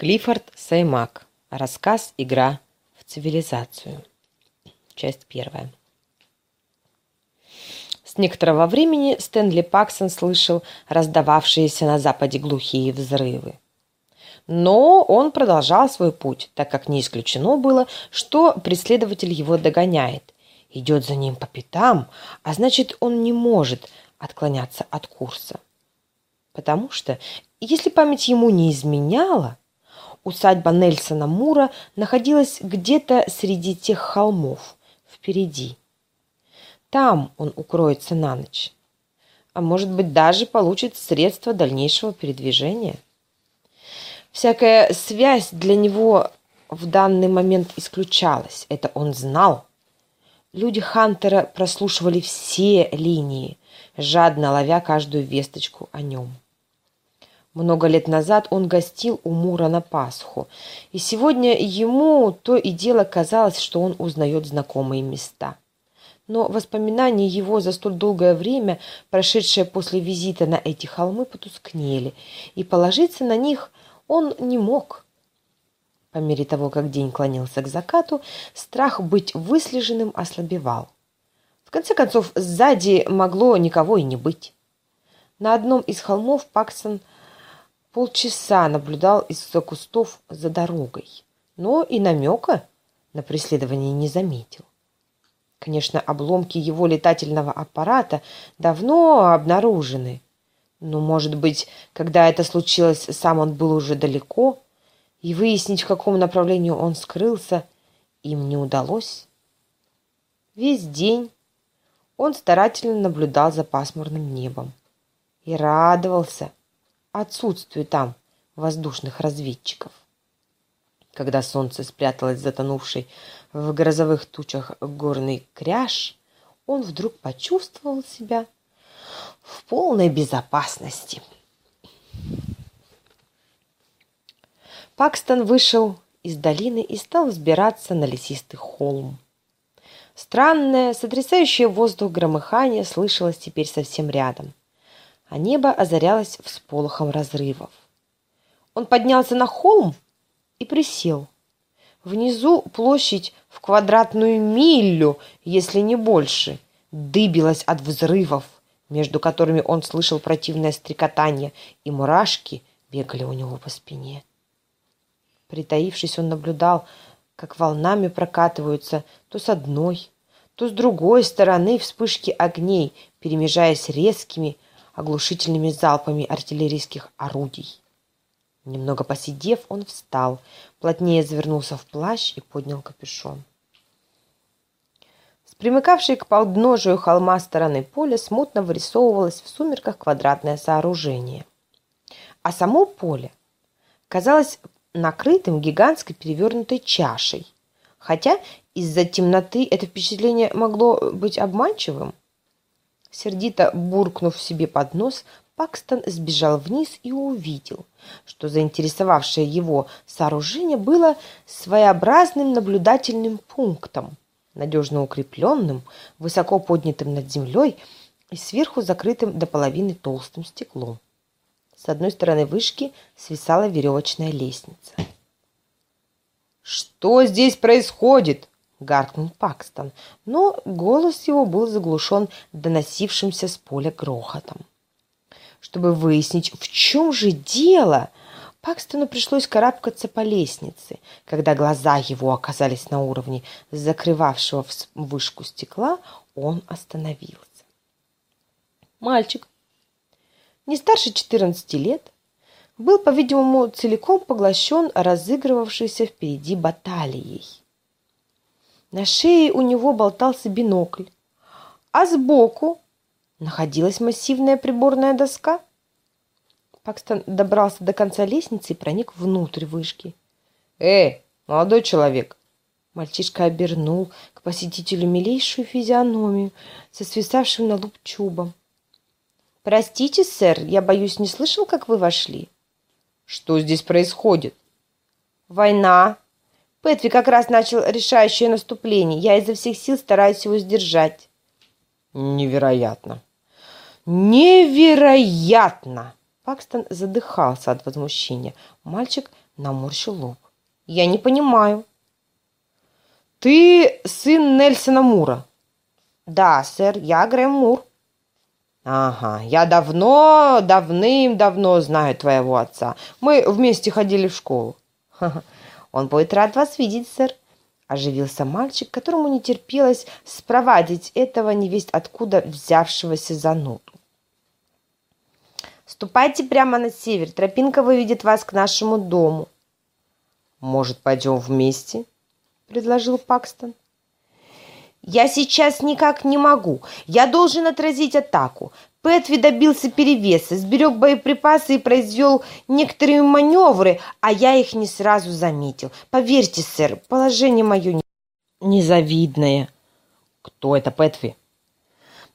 Клиффорд Саймак. Рассказ «Игра в цивилизацию». Часть первая. С некоторого времени Стэнли Паксон слышал раздававшиеся на западе глухие взрывы. Но он продолжал свой путь, так как не исключено было, что преследователь его догоняет, идет за ним по пятам, а значит, он не может отклоняться от курса. Потому что, если память ему не изменяла, усадьба Нельсона Мура находилась где-то среди тех холмов, впереди. Там он укроется на ночь. А может быть, даже получит средства дальнейшего передвижения. Всякая связь для него в данный момент исключалась. Это он знал. Люди Хантера прослушивали все линии, жадно ловя каждую весточку о нем. Много лет назад он гостил у Мура на Пасху, и сегодня ему то и дело казалось, что он узнает знакомые места. Но воспоминания его за столь долгое время, прошедшее после визита на эти холмы, потускнели, и положиться на них он не мог. По мере того, как день клонился к закату, страх быть выслеженным ослабевал. В конце концов, сзади могло никого и не быть. На одном из холмов Паксон – полчаса наблюдал из-за кустов за дорогой, но и намека на преследование не заметил. Конечно, обломки его летательного аппарата давно обнаружены, но, может быть, когда это случилось, сам он был уже далеко, и выяснить, в каком направлении он скрылся, им не удалось. Весь день он старательно наблюдал за пасмурным небом и радовался – отсутствию там воздушных разведчиков. Когда солнце спряталось затонувший в грозовых тучах горный кряж, он вдруг почувствовал себя в полной безопасности. Пакстон вышел из долины и стал взбираться на лесистый холм. Странное, сотрясающее воздух громыхание слышалось теперь совсем рядом а небо озарялось всполохом разрывов. Он поднялся на холм и присел. Внизу площадь в квадратную милю, если не больше, дыбилась от взрывов, между которыми он слышал противное стрекотание, и мурашки бегали у него по спине. Притаившись, он наблюдал, как волнами прокатываются то с одной, то с другой стороны вспышки огней, перемежаясь резкими, оглушительными залпами артиллерийских орудий. Немного посидев, он встал, плотнее завернулся в плащ и поднял капюшон. С примыкавшей к подножию холма стороны поля смутно вырисовывалось в сумерках квадратное сооружение. А само поле казалось накрытым гигантской перевернутой чашей, хотя из-за темноты это впечатление могло быть обманчивым. Сердито буркнув себе под нос, Пакстон сбежал вниз и увидел, что заинтересовавшее его сооружение было своеобразным наблюдательным пунктом, надежно укрепленным, высоко поднятым над землей и сверху закрытым до половины толстым стеклом. С одной стороны вышки свисала веревочная лестница. «Что здесь происходит?» Гаркнул Пакстон, но голос его был заглушен доносившимся с поля грохотом. Чтобы выяснить, в чем же дело, Пакстону пришлось карабкаться по лестнице. Когда глаза его оказались на уровне закрывавшего вышку стекла, он остановился. Мальчик, не старше 14 лет, был, по-видимому, целиком поглощен разыгрывавшейся впереди баталией. На шее у него болтался бинокль, а сбоку находилась массивная приборная доска. Пакстон добрался до конца лестницы и проник внутрь вышки. «Эй, молодой человек!» Мальчишка обернул к посетителю милейшую физиономию со свисавшим на лоб чубом. «Простите, сэр, я, боюсь, не слышал, как вы вошли». «Что здесь происходит?» «Война», Пэтви как раз начал решающее наступление. Я изо всех сил стараюсь его сдержать. Невероятно. Невероятно! Пакстон задыхался от возмущения. Мальчик наморщил лоб. «Я не понимаю». «Ты сын Нельсона Мура?» «Да, сэр, я Грэм Мур». «Ага, я давно, давным-давно знаю твоего отца. Мы вместе ходили в школу». «Он будет рад вас видеть, сэр», – оживился мальчик, которому не терпелось спровадить этого невесть откуда взявшегося зануду. «Ступайте прямо на север, тропинка выведет вас к нашему дому». «Может, пойдем вместе?» – предложил Пакстон. «Я сейчас никак не могу. Я должен отразить атаку. Пэтви добился перевеса, сберег боеприпасы и произвел некоторые маневры, а я их не сразу заметил. Поверьте, сэр, положение мое не... незавидное». «Кто это Пэтви?»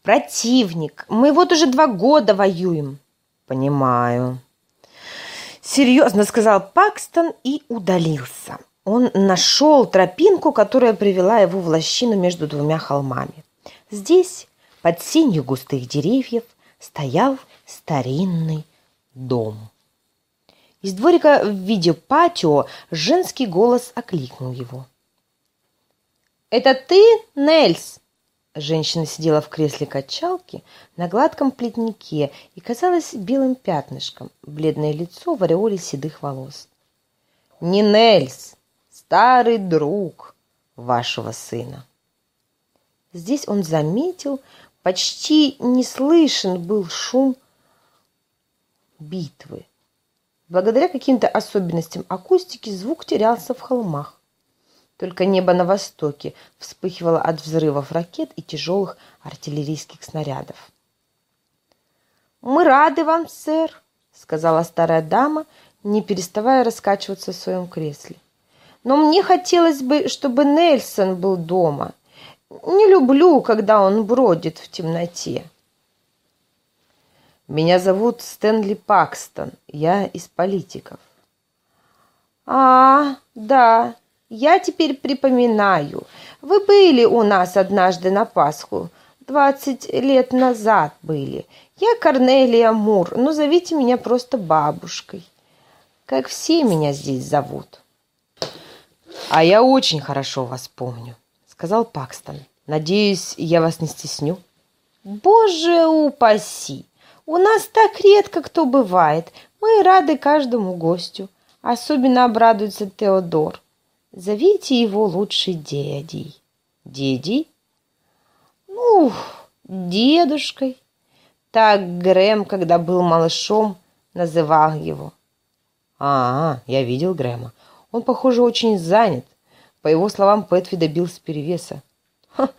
«Противник. Мы вот уже два года воюем». «Понимаю». Серьезно сказал Пакстон и удалился. Он нашел тропинку, которая привела его в лощину между двумя холмами. Здесь, под сенью густых деревьев, стоял старинный дом. Из дворика в виде патио женский голос окликнул его. «Это ты, Нельс?» Женщина сидела в кресле качалки на гладком плетнике и казалась белым пятнышком, бледное лицо в ореоле седых волос. «Не Нельс, старый друг вашего сына». Здесь он заметил, почти не слышен был шум битвы. Благодаря каким-то особенностям акустики звук терялся в холмах. Только небо на востоке вспыхивало от взрывов ракет и тяжелых артиллерийских снарядов. «Мы рады вам, сэр», — сказала старая дама, не переставая раскачиваться в своем кресле. «Но мне хотелось бы, чтобы Нельсон был дома. Не люблю, когда он бродит в темноте». «Меня зовут Стэнли Пакстон. Я из политиков». «А, да, я теперь припоминаю. Вы были у нас однажды на Пасху. Двадцать лет назад были. Я Корнелия Мур, но зовите меня просто бабушкой. Как все меня здесь зовут. А я очень хорошо вас помню, сказал Пакстон. Надеюсь, я вас не стесню. Боже упаси! У нас так редко кто бывает. Мы рады каждому гостю. Особенно обрадуется Теодор. Зовите его лучше дядей. Дядей? Ну, дедушкой. Так Грэм, когда был малышом, называл его. А, я видел Грэма. Он, похоже, очень занят. По его словам, Пэтви добился перевеса. Ха,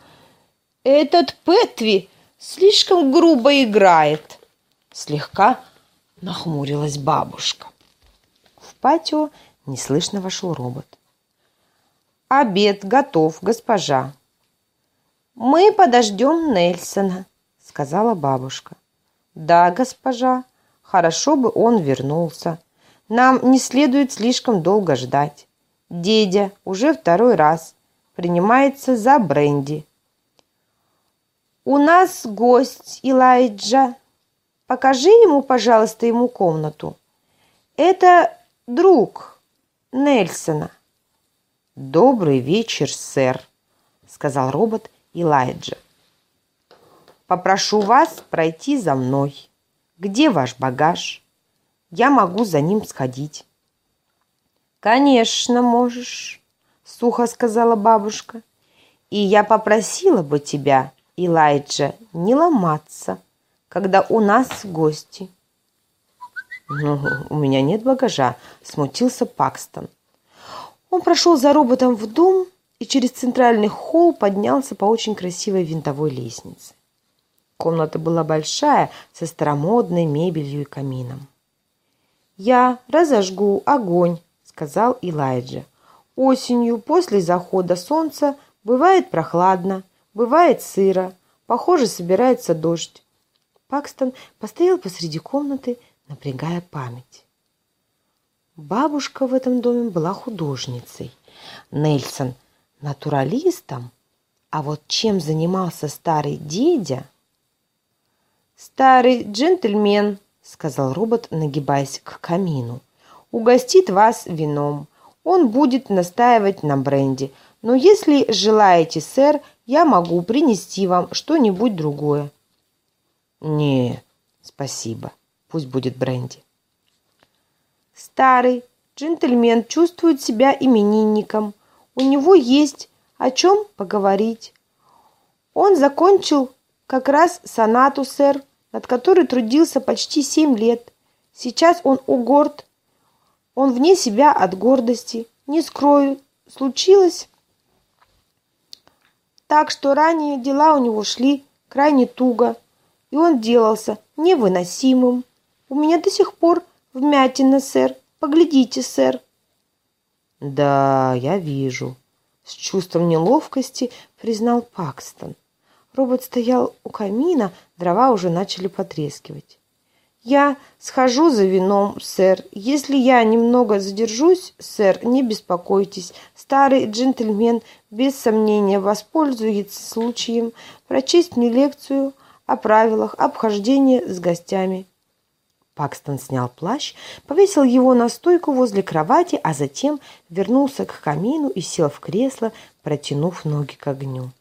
этот Пэтви слишком грубо играет. Слегка нахмурилась бабушка. В патио неслышно вошел робот. «Обед готов, госпожа». «Мы подождем Нельсона», — сказала бабушка. «Да, госпожа, хорошо бы он вернулся. Нам не следует слишком долго ждать. Дедя уже второй раз принимается за бренди». «У нас гость, Илайджа. Покажи ему, пожалуйста, ему комнату. Это друг Нельсона». «Добрый вечер, сэр», — сказал робот Илайджа. «Попрошу вас пройти за мной. Где ваш багаж? Я могу за ним сходить». «Конечно, можешь», — сухо сказала бабушка. «И я попросила бы тебя, Илайджа, не ломаться, когда у нас гости». «Ну, у меня нет багажа», — смутился Пакстон. Он прошел за роботом в дом и через центральный холл поднялся по очень красивой винтовой лестнице. Комната была большая, со старомодной мебелью и камином. «Я разожгу огонь», — сказал Илайджа. «Осенью после захода солнца бывает прохладно, бывает сыро, похоже, собирается дождь». Пакстон постоял посреди комнаты, напрягая память. Бабушка в этом доме была художницей, Нельсон – натуралистом, а вот чем занимался старый дедя? «Старый джентльмен», – сказал робот, нагибаясь к камину. Угостит вас вином. Он будет настаивать на бренде. Но если желаете, сэр, я могу принести вам что-нибудь другое. Не, спасибо. Пусть будет бренди. Старый джентльмен чувствует себя именинником. У него есть о чем поговорить. Он закончил как раз сонату, сэр, над которой трудился почти семь лет. Сейчас он угорд, он вне себя от гордости. Не скрою, случилось так, что ранее дела у него шли крайне туго, и он делался невыносимым. У меня до сих пор вмятина, сэр. Поглядите, сэр. Да, я вижу. С чувством неловкости признал Пакстон. Робот стоял у камина, дрова уже начали потрескивать. «Я схожу за вином, сэр. Если я немного задержусь, сэр, не беспокойтесь. Старый джентльмен без сомнения воспользуется случаем прочесть мне лекцию о правилах обхождения с гостями». Пакстон снял плащ, повесил его на стойку возле кровати, а затем вернулся к камину и сел в кресло, протянув ноги к огню.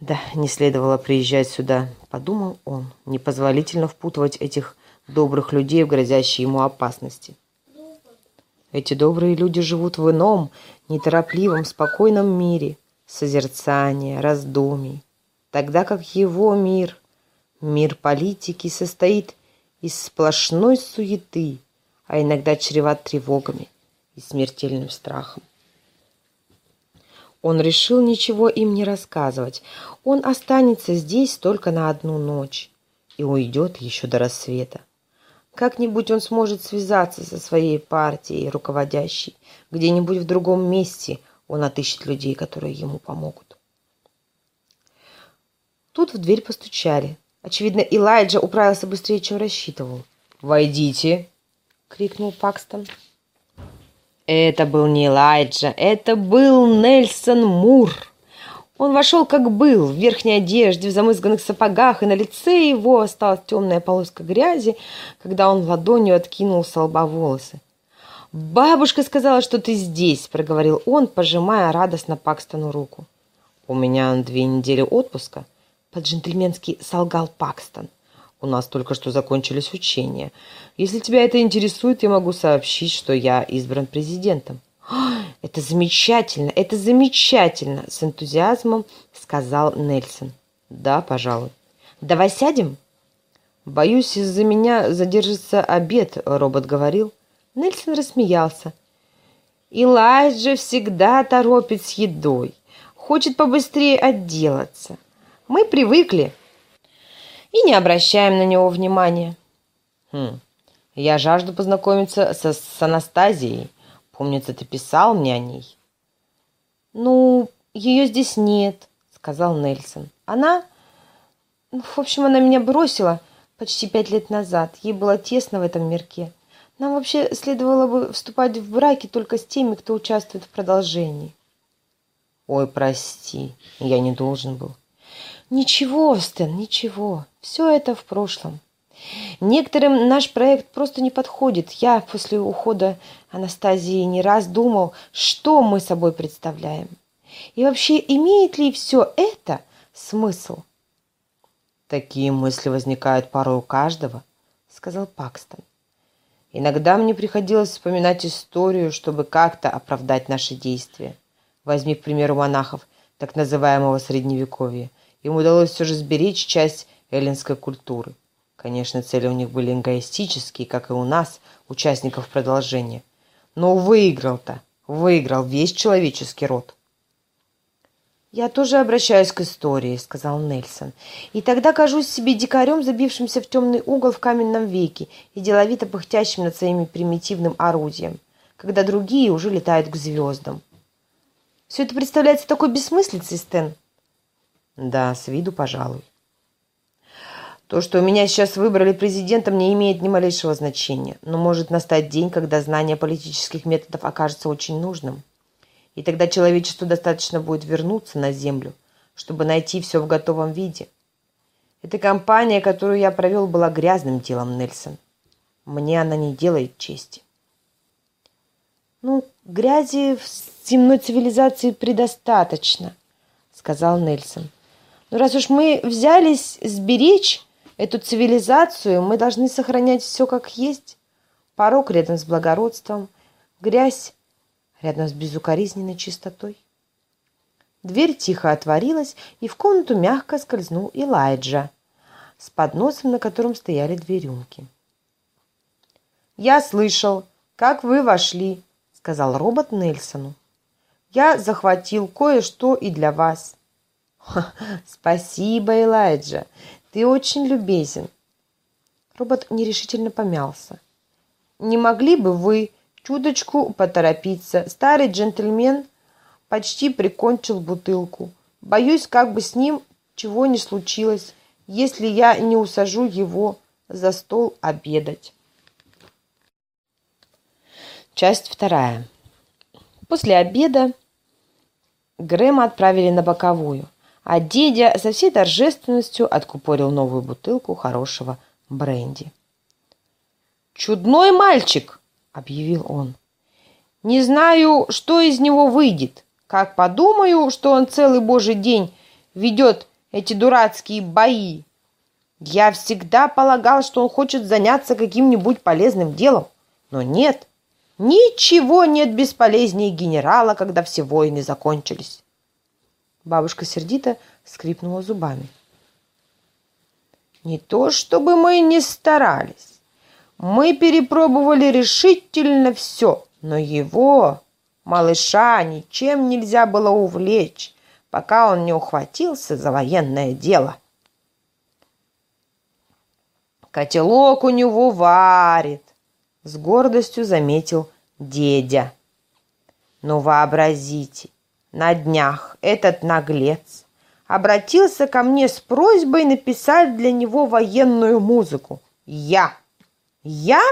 Да, не следовало приезжать сюда, подумал он. Непозволительно впутывать этих добрых людей в грозящие ему опасности. Эти добрые люди живут в ином, неторопливом, спокойном мире, созерцания, раздумий, тогда как его мир, мир политики, состоит из сплошной суеты, а иногда чреват тревогами и смертельным страхом. Он решил ничего им не рассказывать. Он останется здесь только на одну ночь и уйдет еще до рассвета. Как-нибудь он сможет связаться со своей партией руководящей. Где-нибудь в другом месте он отыщет людей, которые ему помогут. Тут в дверь постучали. Очевидно, Элайджа управился быстрее, чем рассчитывал. «Войдите!» — крикнул Пакстон. Это был не Элайджа, это был Нельсон Мур. Он вошел как был, в верхней одежде, в замызганных сапогах, и на лице его осталась темная полоска грязи, когда он ладонью откинул с лба волосы. «Бабушка сказала, что ты здесь», — проговорил он, пожимая радостно Пакстону руку. «У меня две недели отпуска», по-джентльменски солгал Пакстон. «У нас только что закончились учения. Если тебя это интересует, я могу сообщить, что я избран президентом». «Это замечательно, это замечательно!» — с энтузиазмом сказал Нельсон. «Да, пожалуй». «Давай сядем?» «Боюсь, из-за меня задержится обед», — робот говорил. Нельсон рассмеялся. «Илайджа всегда торопит с едой, хочет побыстрее отделаться. Мы привыкли и не обращаем на него внимания. Хм, я жажду познакомиться со, с Анастазией. Помнится, ты писал мне о ней. Ну, ее здесь нет, сказал Нельсон. Она, ну, в общем, она меня бросила почти пять лет назад. Ей было тесно в этом мирке. Нам вообще следовало бы вступать в браки только с теми, кто участвует в продолжении. Ой, прости, я не должен был. Ничего, Стэн, ничего. Все это в прошлом. Некоторым наш проект просто не подходит. Я после ухода Анастазии не раз думал, что мы собой представляем. И вообще, имеет ли все это смысл? Такие мысли возникают порой у каждого, сказал Пакстон. Иногда мне приходилось вспоминать историю, чтобы как-то оправдать наши действия. Возьми, к примеру, монахов так называемого Средневековья – им удалось все же сберечь часть эллинской культуры. Конечно, цели у них были эгоистические, как и у нас, участников продолжения. Но выиграл-то, выиграл весь человеческий род. «Я тоже обращаюсь к истории», — сказал Нельсон. «И тогда кажусь себе дикарем, забившимся в темный угол в каменном веке и деловито пыхтящим над своим примитивным орудием, когда другие уже летают к звездам». «Все это представляется такой бессмыслицей, Стэн», да, с виду, пожалуй. То, что меня сейчас выбрали президентом, не имеет ни малейшего значения, но может настать день, когда знание политических методов окажется очень нужным. И тогда человечеству достаточно будет вернуться на Землю, чтобы найти все в готовом виде. Эта кампания, которую я провел, была грязным делом, Нельсон. Мне она не делает чести. Ну, грязи в земной цивилизации предостаточно, сказал Нельсон. Но раз уж мы взялись сберечь эту цивилизацию, мы должны сохранять все как есть. Порог рядом с благородством, грязь рядом с безукоризненной чистотой. Дверь тихо отворилась, и в комнату мягко скользнул Элайджа с подносом, на котором стояли две рюмки. «Я слышал, как вы вошли», — сказал робот Нельсону. «Я захватил кое-что и для вас». «Спасибо, Элайджа, ты очень любезен». Робот нерешительно помялся. «Не могли бы вы чуточку поторопиться? Старый джентльмен почти прикончил бутылку. Боюсь, как бы с ним чего не случилось, если я не усажу его за стол обедать. Часть вторая. После обеда Грэма отправили на боковую, а дедя со всей торжественностью откупорил новую бутылку хорошего бренди. «Чудной мальчик!» — объявил он. «Не знаю, что из него выйдет. Как подумаю, что он целый божий день ведет эти дурацкие бои. Я всегда полагал, что он хочет заняться каким-нибудь полезным делом. Но нет, ничего нет бесполезнее генерала, когда все войны закончились. Бабушка сердито скрипнула зубами. Не то, чтобы мы не старались. Мы перепробовали решительно все, но его Малыша ничем нельзя было увлечь, пока он не ухватился за военное дело. Котелок у него варит, с гордостью заметил дедя. Но вообразите, на днях этот наглец обратился ко мне с просьбой написать для него военную музыку. Я! Я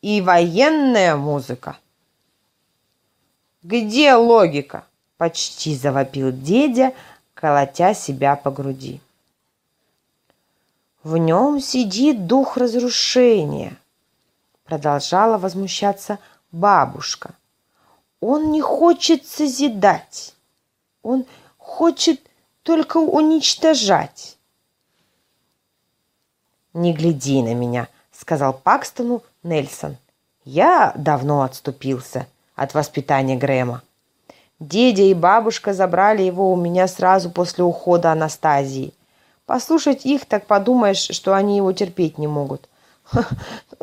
и военная музыка. Где логика? Почти завопил дедя, колотя себя по груди. В нем сидит дух разрушения, продолжала возмущаться бабушка. Он не хочет созидать. Он хочет только уничтожать. «Не гляди на меня», — сказал Пакстону Нельсон. «Я давно отступился от воспитания Грэма. Дедя и бабушка забрали его у меня сразу после ухода Анастазии. Послушать их, так подумаешь, что они его терпеть не могут.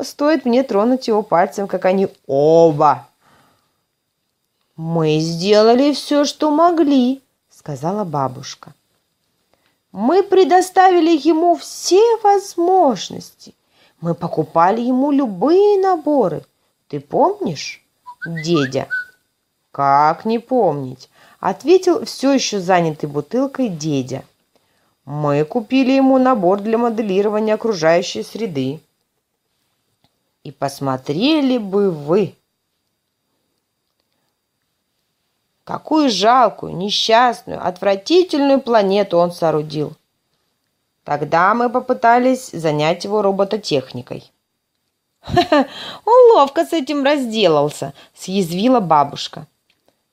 Стоит мне тронуть его пальцем, как они оба. «Мы сделали все, что могли», — сказала бабушка. «Мы предоставили ему все возможности. Мы покупали ему любые наборы. Ты помнишь?» дедя. Как не помнить? Ответил все еще занятый бутылкой дедя. Мы купили ему набор для моделирования окружающей среды. И посмотрели бы вы, какую жалкую, несчастную, отвратительную планету он соорудил. Тогда мы попытались занять его робототехникой. Он ловко с этим разделался, съязвила бабушка.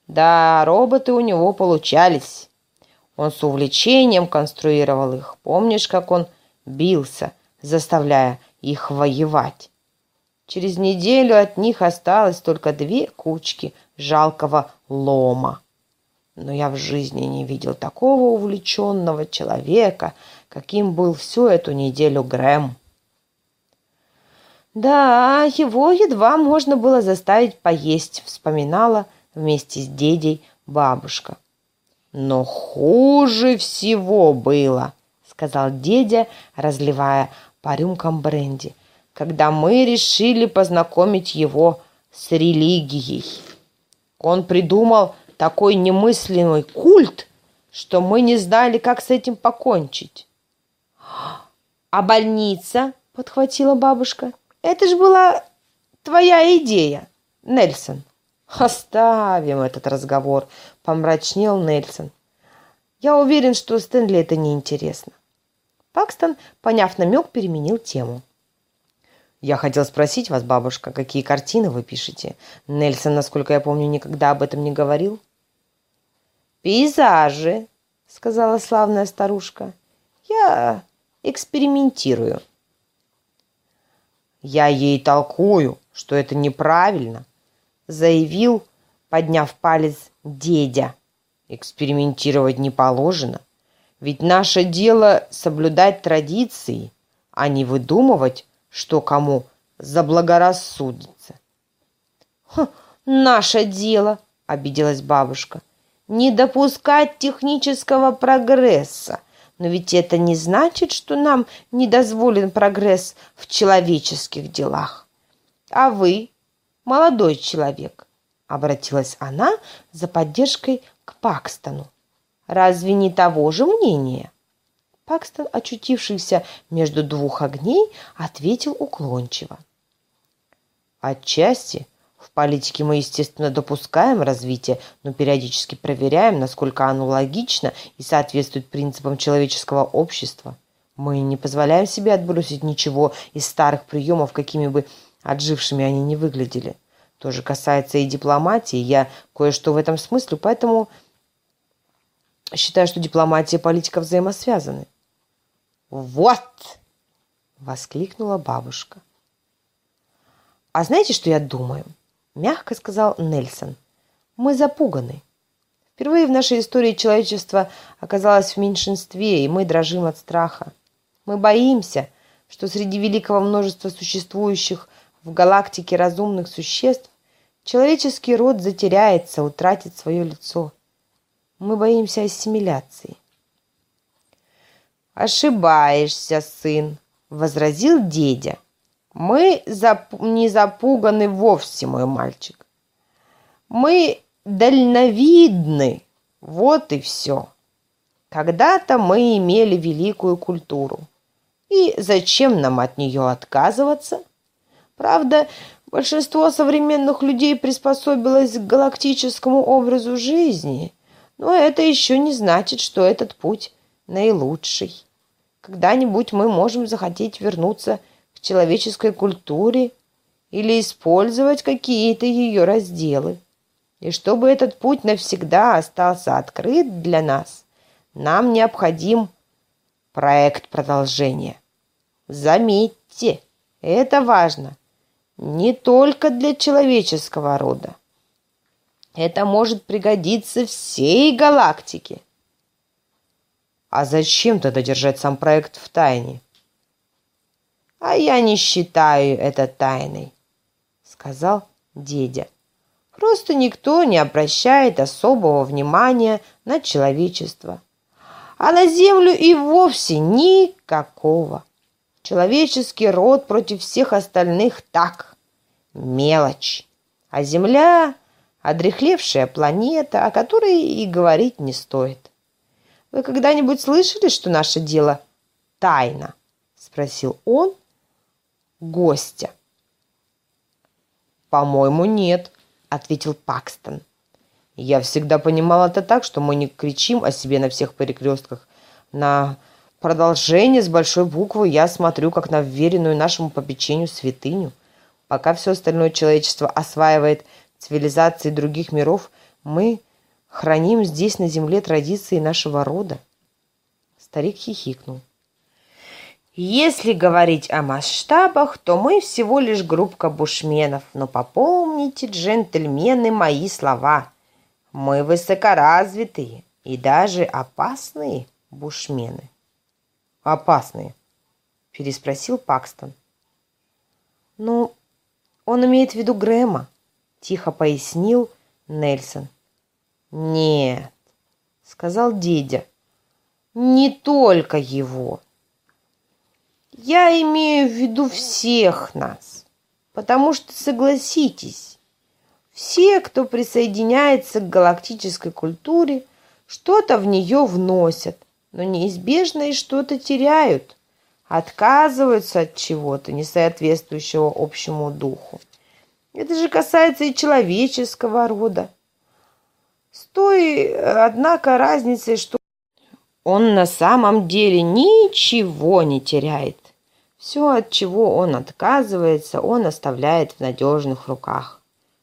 Да, роботы у него получались. Он с увлечением конструировал их. Помнишь, как он бился, заставляя их воевать? Через неделю от них осталось только две кучки жалкого лома. Но я в жизни не видел такого увлеченного человека, каким был всю эту неделю Грэм. Да, его едва можно было заставить поесть, вспоминала вместе с дедей бабушка. Но хуже всего было, сказал дедя, разливая по рюмкам бренди, когда мы решили познакомить его с религией. Он придумал такой немыслимый культ, что мы не знали, как с этим покончить. А больница, подхватила бабушка, это же была твоя идея, Нельсон. Оставим этот разговор, помрачнел Нельсон. Я уверен, что Стэнли это не интересно. Пакстон, поняв намек, переменил тему. Я хотел спросить вас, бабушка, какие картины вы пишете? Нельсон, насколько я помню, никогда об этом не говорил. Пейзажи, сказала славная старушка. Я экспериментирую. Я ей толкую, что это неправильно, заявил, подняв палец дедя. Экспериментировать не положено, ведь наше дело соблюдать традиции, а не выдумывать, что кому заблагорассудится. Хм, «Наше дело», — обиделась бабушка, — «не допускать технического прогресса. Но ведь это не значит, что нам не дозволен прогресс в человеческих делах. А вы, молодой человек, — обратилась она за поддержкой к Пакстону, — разве не того же мнения? Пакстон, очутившийся между двух огней, ответил уклончиво. Отчасти в политике мы, естественно, допускаем развитие, но периодически проверяем, насколько оно логично и соответствует принципам человеческого общества. Мы не позволяем себе отбросить ничего из старых приемов, какими бы отжившими они не выглядели. То же касается и дипломатии. Я кое-что в этом смысле, поэтому считаю, что дипломатия и политика взаимосвязаны. «Вот!» — воскликнула бабушка. «А знаете, что я думаю?» — мягко сказал Нельсон. «Мы запуганы. Впервые в нашей истории человечество оказалось в меньшинстве, и мы дрожим от страха. Мы боимся, что среди великого множества существующих в галактике разумных существ человеческий род затеряется, утратит свое лицо. Мы боимся ассимиляции. «Ошибаешься, сын», — возразил дедя. «Мы зап не запуганы вовсе, мой мальчик. Мы дальновидны, вот и все. Когда-то мы имели великую культуру. И зачем нам от нее отказываться? Правда, большинство современных людей приспособилось к галактическому образу жизни, но это еще не значит, что этот путь наилучший. Когда-нибудь мы можем захотеть вернуться к человеческой культуре или использовать какие-то ее разделы. И чтобы этот путь навсегда остался открыт для нас, нам необходим проект продолжения. Заметьте, это важно не только для человеческого рода. Это может пригодиться всей галактике. А зачем тогда держать сам проект в тайне? А я не считаю это тайной, сказал дедя. Просто никто не обращает особого внимания на человечество. А на землю и вовсе никакого. Человеческий род против всех остальных так. Мелочь. А земля — одрехлевшая планета, о которой и говорить не стоит. Вы когда-нибудь слышали, что наше дело тайна? Спросил он гостя. По-моему, нет, ответил Пакстон. Я всегда понимал это так, что мы не кричим о себе на всех перекрестках. На продолжение с большой буквы я смотрю, как на вверенную нашему попечению святыню. Пока все остальное человечество осваивает цивилизации других миров, мы храним здесь на земле традиции нашего рода. Старик хихикнул. Если говорить о масштабах, то мы всего лишь группка бушменов. Но попомните, джентльмены, мои слова. Мы высокоразвитые и даже опасные бушмены. Опасные? Переспросил Пакстон. Ну, он имеет в виду Грэма, тихо пояснил Нельсон. «Нет», — сказал дедя, — «не только его. Я имею в виду всех нас, потому что, согласитесь, все, кто присоединяется к галактической культуре, что-то в нее вносят, но неизбежно и что-то теряют, отказываются от чего-то, не соответствующего общему духу. Это же касается и человеческого рода. С той, однако, разницей, что он на самом деле ничего не теряет. Все, от чего он отказывается, он оставляет в надежных руках.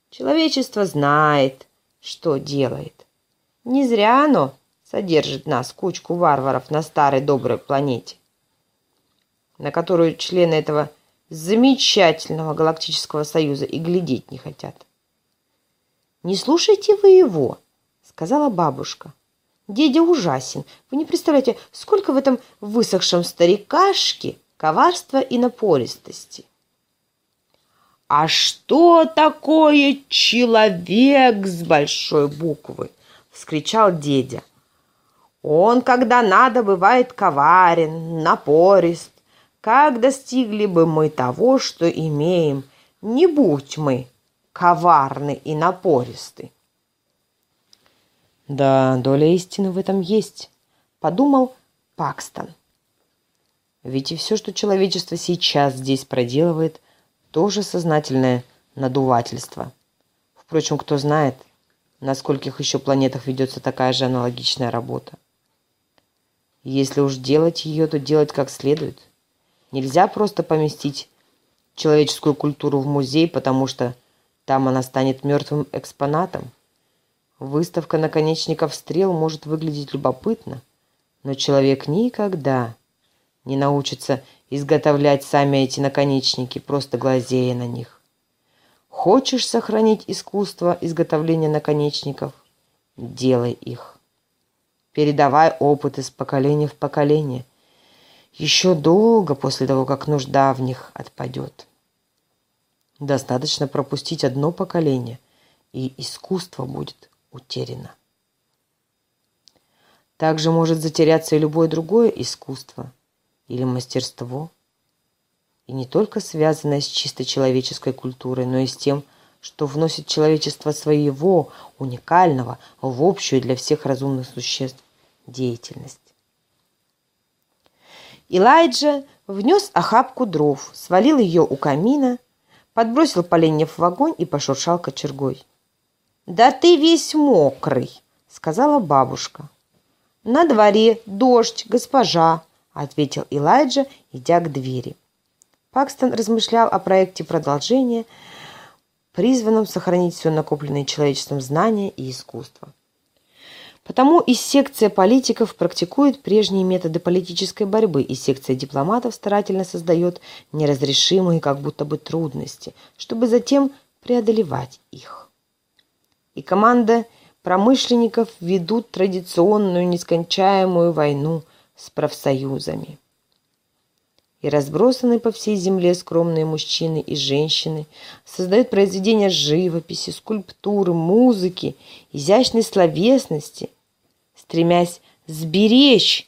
Человечество знает, что делает. Не зря оно содержит нас, кучку варваров, на старой доброй планете, на которую члены этого замечательного галактического союза и глядеть не хотят. «Не слушайте вы его», — сказала бабушка. «Дедя ужасен. Вы не представляете, сколько в этом высохшем старикашке коварства и напористости». «А что такое человек с большой буквы?» — вскричал дедя. «Он, когда надо, бывает коварен, напорист. Как достигли бы мы того, что имеем, не будь мы коварны и напористы?» «Да, доля истины в этом есть», — подумал Пакстон. Ведь и все, что человечество сейчас здесь проделывает, тоже сознательное надувательство. Впрочем, кто знает, на скольких еще планетах ведется такая же аналогичная работа. Если уж делать ее, то делать как следует. Нельзя просто поместить человеческую культуру в музей, потому что там она станет мертвым экспонатом. Выставка наконечников стрел может выглядеть любопытно, но человек никогда не научится изготовлять сами эти наконечники, просто глазея на них. Хочешь сохранить искусство изготовления наконечников? Делай их. Передавай опыт из поколения в поколение. Еще долго после того, как нужда в них отпадет. Достаточно пропустить одно поколение, и искусство будет утеряно. Также может затеряться и любое другое искусство или мастерство, и не только связанное с чисто человеческой культурой, но и с тем, что вносит человечество своего, уникального, в общую для всех разумных существ деятельность. Илайджа внес охапку дров, свалил ее у камина – подбросил поленьев в огонь и пошуршал кочергой. «Да ты весь мокрый!» — сказала бабушка. «На дворе дождь, госпожа!» — ответил Элайджа, идя к двери. Пакстон размышлял о проекте продолжения, призванном сохранить все накопленное человечеством знания и искусство. Потому и секция политиков практикует прежние методы политической борьбы, и секция дипломатов старательно создает неразрешимые как будто бы трудности, чтобы затем преодолевать их. И команда промышленников ведут традиционную нескончаемую войну с профсоюзами. И разбросанные по всей земле скромные мужчины и женщины создают произведения живописи, скульптуры, музыки, изящной словесности, стремясь сберечь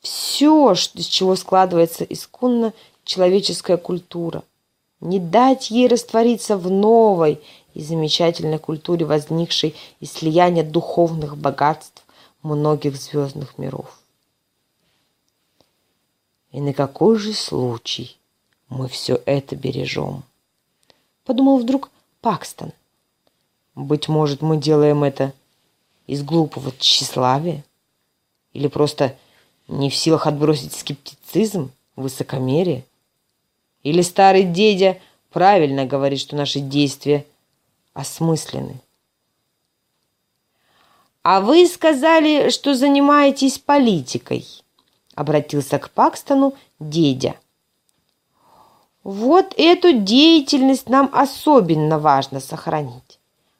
все, из чего складывается исконно человеческая культура, не дать ей раствориться в новой и замечательной культуре, возникшей из слияния духовных богатств многих звездных миров. И на какой же случай мы все это бережем? Подумал вдруг Пакстон. Быть может, мы делаем это из глупого тщеславия? Или просто не в силах отбросить скептицизм, высокомерие? Или старый дедя правильно говорит, что наши действия осмысленны? «А вы сказали, что занимаетесь политикой», обратился к Пакстону дедя. Вот эту деятельность нам особенно важно сохранить.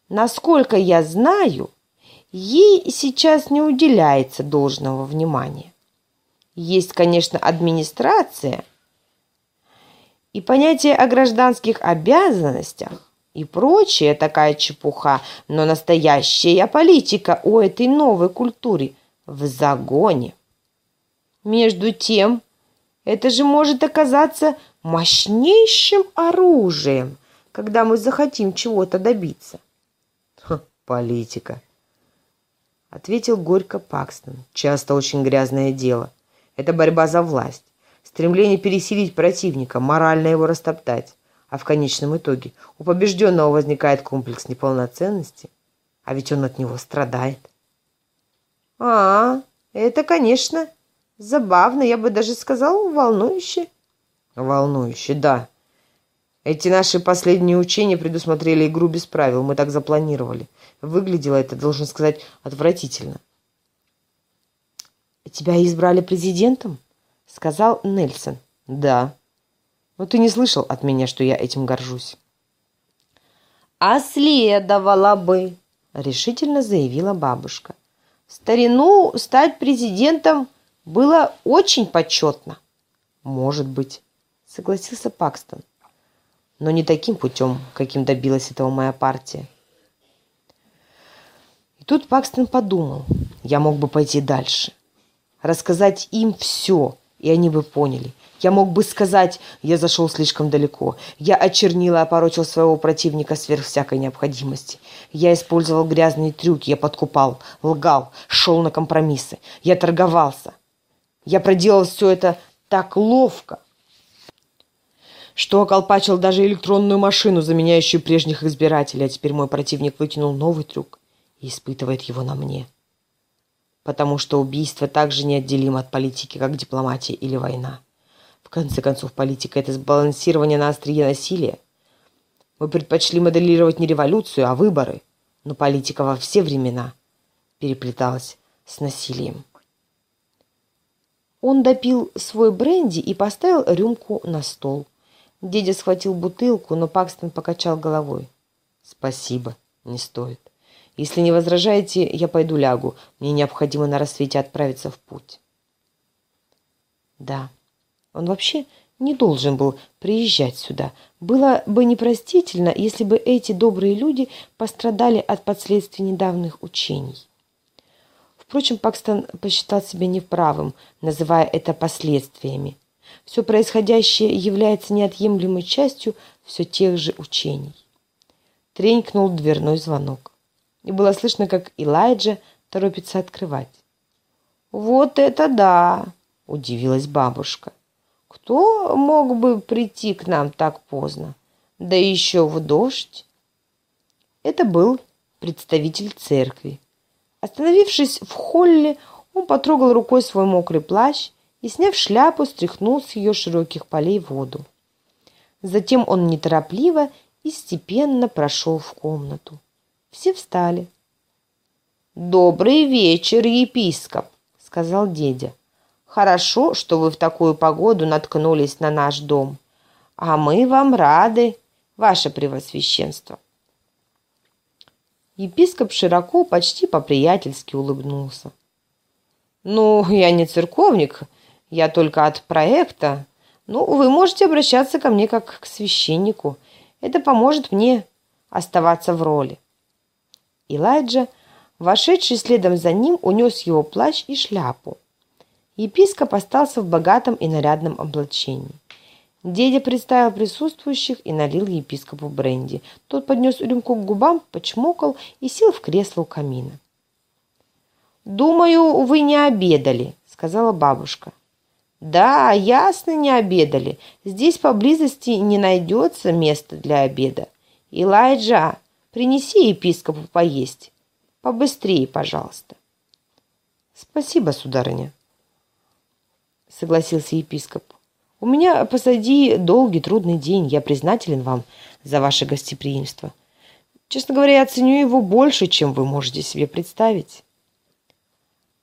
Насколько я знаю, ей сейчас не уделяется должного внимания. Есть, конечно, администрация и понятие о гражданских обязанностях и прочая такая чепуха, но настоящая политика у этой новой культуры в загоне. Между тем, это же может оказаться мощнейшим оружием, когда мы захотим чего-то добиться. Ха, политика, ответил горько Пакстон. Часто очень грязное дело. Это борьба за власть, стремление пересилить противника, морально его растоптать. А в конечном итоге у побежденного возникает комплекс неполноценности, а ведь он от него страдает. А, это, конечно, Забавно, я бы даже сказал, волнующе. Волнующе, да. Эти наши последние учения предусмотрели игру без правил. Мы так запланировали. Выглядело это, должен сказать, отвратительно. «Тебя избрали президентом?» — сказал Нельсон. «Да». «Но ты не слышал от меня, что я этим горжусь». «А следовало бы», — решительно заявила бабушка. «В старину стать президентом было очень почетно». «Может быть», — согласился Пакстон но не таким путем, каким добилась этого моя партия. И тут Пакстон подумал, я мог бы пойти дальше, рассказать им все, и они бы поняли. Я мог бы сказать, я зашел слишком далеко. Я очернил и опорочил своего противника сверх всякой необходимости. Я использовал грязные трюки, я подкупал, лгал, шел на компромиссы. Я торговался. Я проделал все это так ловко, что околпачил даже электронную машину, заменяющую прежних избирателей, а теперь мой противник вытянул новый трюк и испытывает его на мне. Потому что убийство так же неотделимо от политики, как дипломатия или война. В конце концов, политика – это сбалансирование на острие насилия. Мы предпочли моделировать не революцию, а выборы, но политика во все времена переплеталась с насилием. Он допил свой бренди и поставил рюмку на стол – Дедя схватил бутылку, но Пакстон покачал головой. «Спасибо, не стоит. Если не возражаете, я пойду лягу. Мне необходимо на рассвете отправиться в путь». Да, он вообще не должен был приезжать сюда. Было бы непростительно, если бы эти добрые люди пострадали от последствий недавних учений. Впрочем, Пакстон посчитал себя неправым, называя это последствиями. Все происходящее является неотъемлемой частью все тех же учений. Тренькнул дверной звонок. И было слышно, как Элайджа торопится открывать. «Вот это да!» – удивилась бабушка. «Кто мог бы прийти к нам так поздно? Да еще в дождь!» Это был представитель церкви. Остановившись в холле, он потрогал рукой свой мокрый плащ и, сняв шляпу, стряхнул с ее широких полей воду. Затем он неторопливо и степенно прошел в комнату. Все встали. «Добрый вечер, епископ!» — сказал дедя. «Хорошо, что вы в такую погоду наткнулись на наш дом. А мы вам рады, ваше превосвященство!» Епископ широко, почти по-приятельски улыбнулся. «Ну, я не церковник, я только от проекта. Ну, вы можете обращаться ко мне как к священнику. Это поможет мне оставаться в роли. Илайджа, вошедший следом за ним, унес его плащ и шляпу. Епископ остался в богатом и нарядном облачении. Дедя представил присутствующих и налил епископу бренди. Тот поднес рюмку к губам, почмокал и сел в кресло у камина. «Думаю, вы не обедали», — сказала бабушка. Да, ясно, не обедали. Здесь поблизости не найдется места для обеда. Илайджа, принеси епископу поесть. Побыстрее, пожалуйста. Спасибо, сударыня, согласился епископ. У меня позади долгий трудный день. Я признателен вам за ваше гостеприимство. Честно говоря, я ценю его больше, чем вы можете себе представить.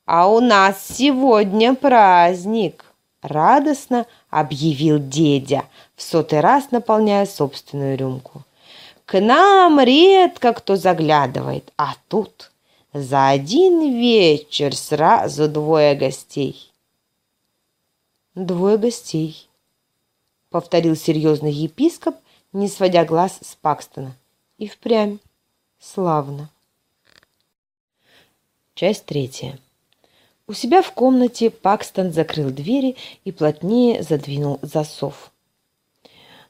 А у нас сегодня праздник, радостно объявил дедя, в сотый раз наполняя собственную рюмку. К нам редко кто заглядывает, а тут за один вечер сразу двое гостей. Двое гостей, повторил серьезный епископ, не сводя глаз с Пакстона. И впрямь славно. Часть третья. У себя в комнате Пакстон закрыл двери и плотнее задвинул засов.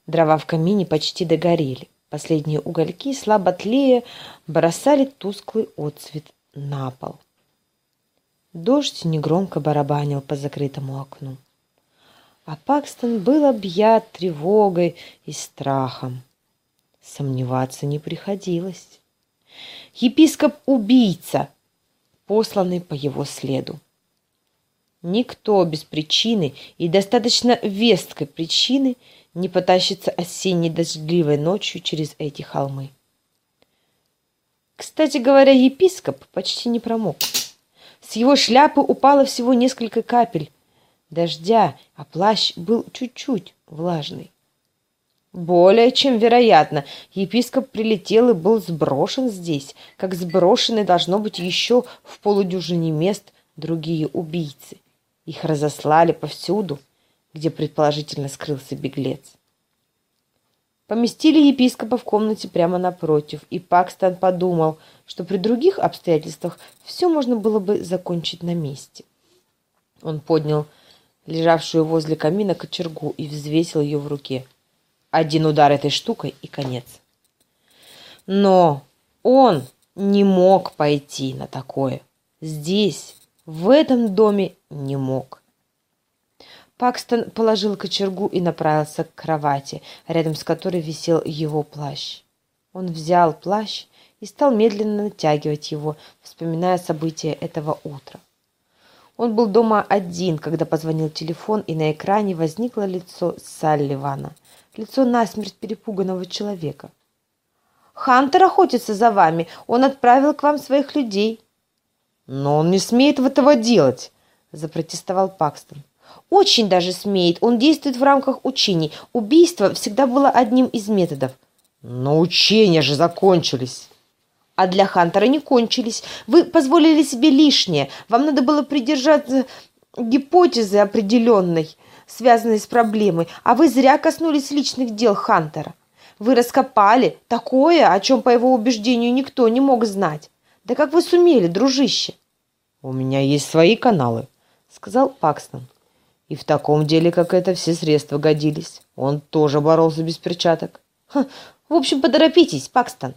Дрова в камине почти догорели. Последние угольки, слабо тлея, бросали тусклый отцвет на пол. Дождь негромко барабанил по закрытому окну. А Пакстон был объят тревогой и страхом. Сомневаться не приходилось. Епископ – убийца, посланный по его следу. Никто без причины и достаточно весткой причины не потащится осенней дождливой ночью через эти холмы. Кстати говоря, епископ почти не промок. С его шляпы упало всего несколько капель дождя, а плащ был чуть-чуть влажный. Более чем вероятно, епископ прилетел и был сброшен здесь, как сброшены должно быть еще в полудюжине мест другие убийцы. Их разослали повсюду, где предположительно скрылся беглец. Поместили епископа в комнате прямо напротив, и Пакстон подумал, что при других обстоятельствах все можно было бы закончить на месте. Он поднял лежавшую возле камина кочергу и взвесил ее в руке. Один удар этой штукой и конец. Но он не мог пойти на такое. Здесь, в этом доме, не мог. Пакстон положил кочергу и направился к кровати, рядом с которой висел его плащ. Он взял плащ и стал медленно натягивать его, вспоминая события этого утра. Он был дома один, когда позвонил телефон, и на экране возникло лицо Салливана. Лицо насмерть перепуганного человека. «Хантер охотится за вами. Он отправил к вам своих людей». «Но он не смеет этого делать», — запротестовал Пакстон. «Очень даже смеет. Он действует в рамках учений. Убийство всегда было одним из методов». «Но учения же закончились» а для Хантера не кончились. Вы позволили себе лишнее. Вам надо было придержаться гипотезы определенной, связанной с проблемой, а вы зря коснулись личных дел Хантера. Вы раскопали такое, о чем, по его убеждению, никто не мог знать. Да как вы сумели, дружище? «У меня есть свои каналы», — сказал Пакстон. И в таком деле, как это, все средства годились. Он тоже боролся без перчаток. Ха, в общем, поторопитесь, Пакстон.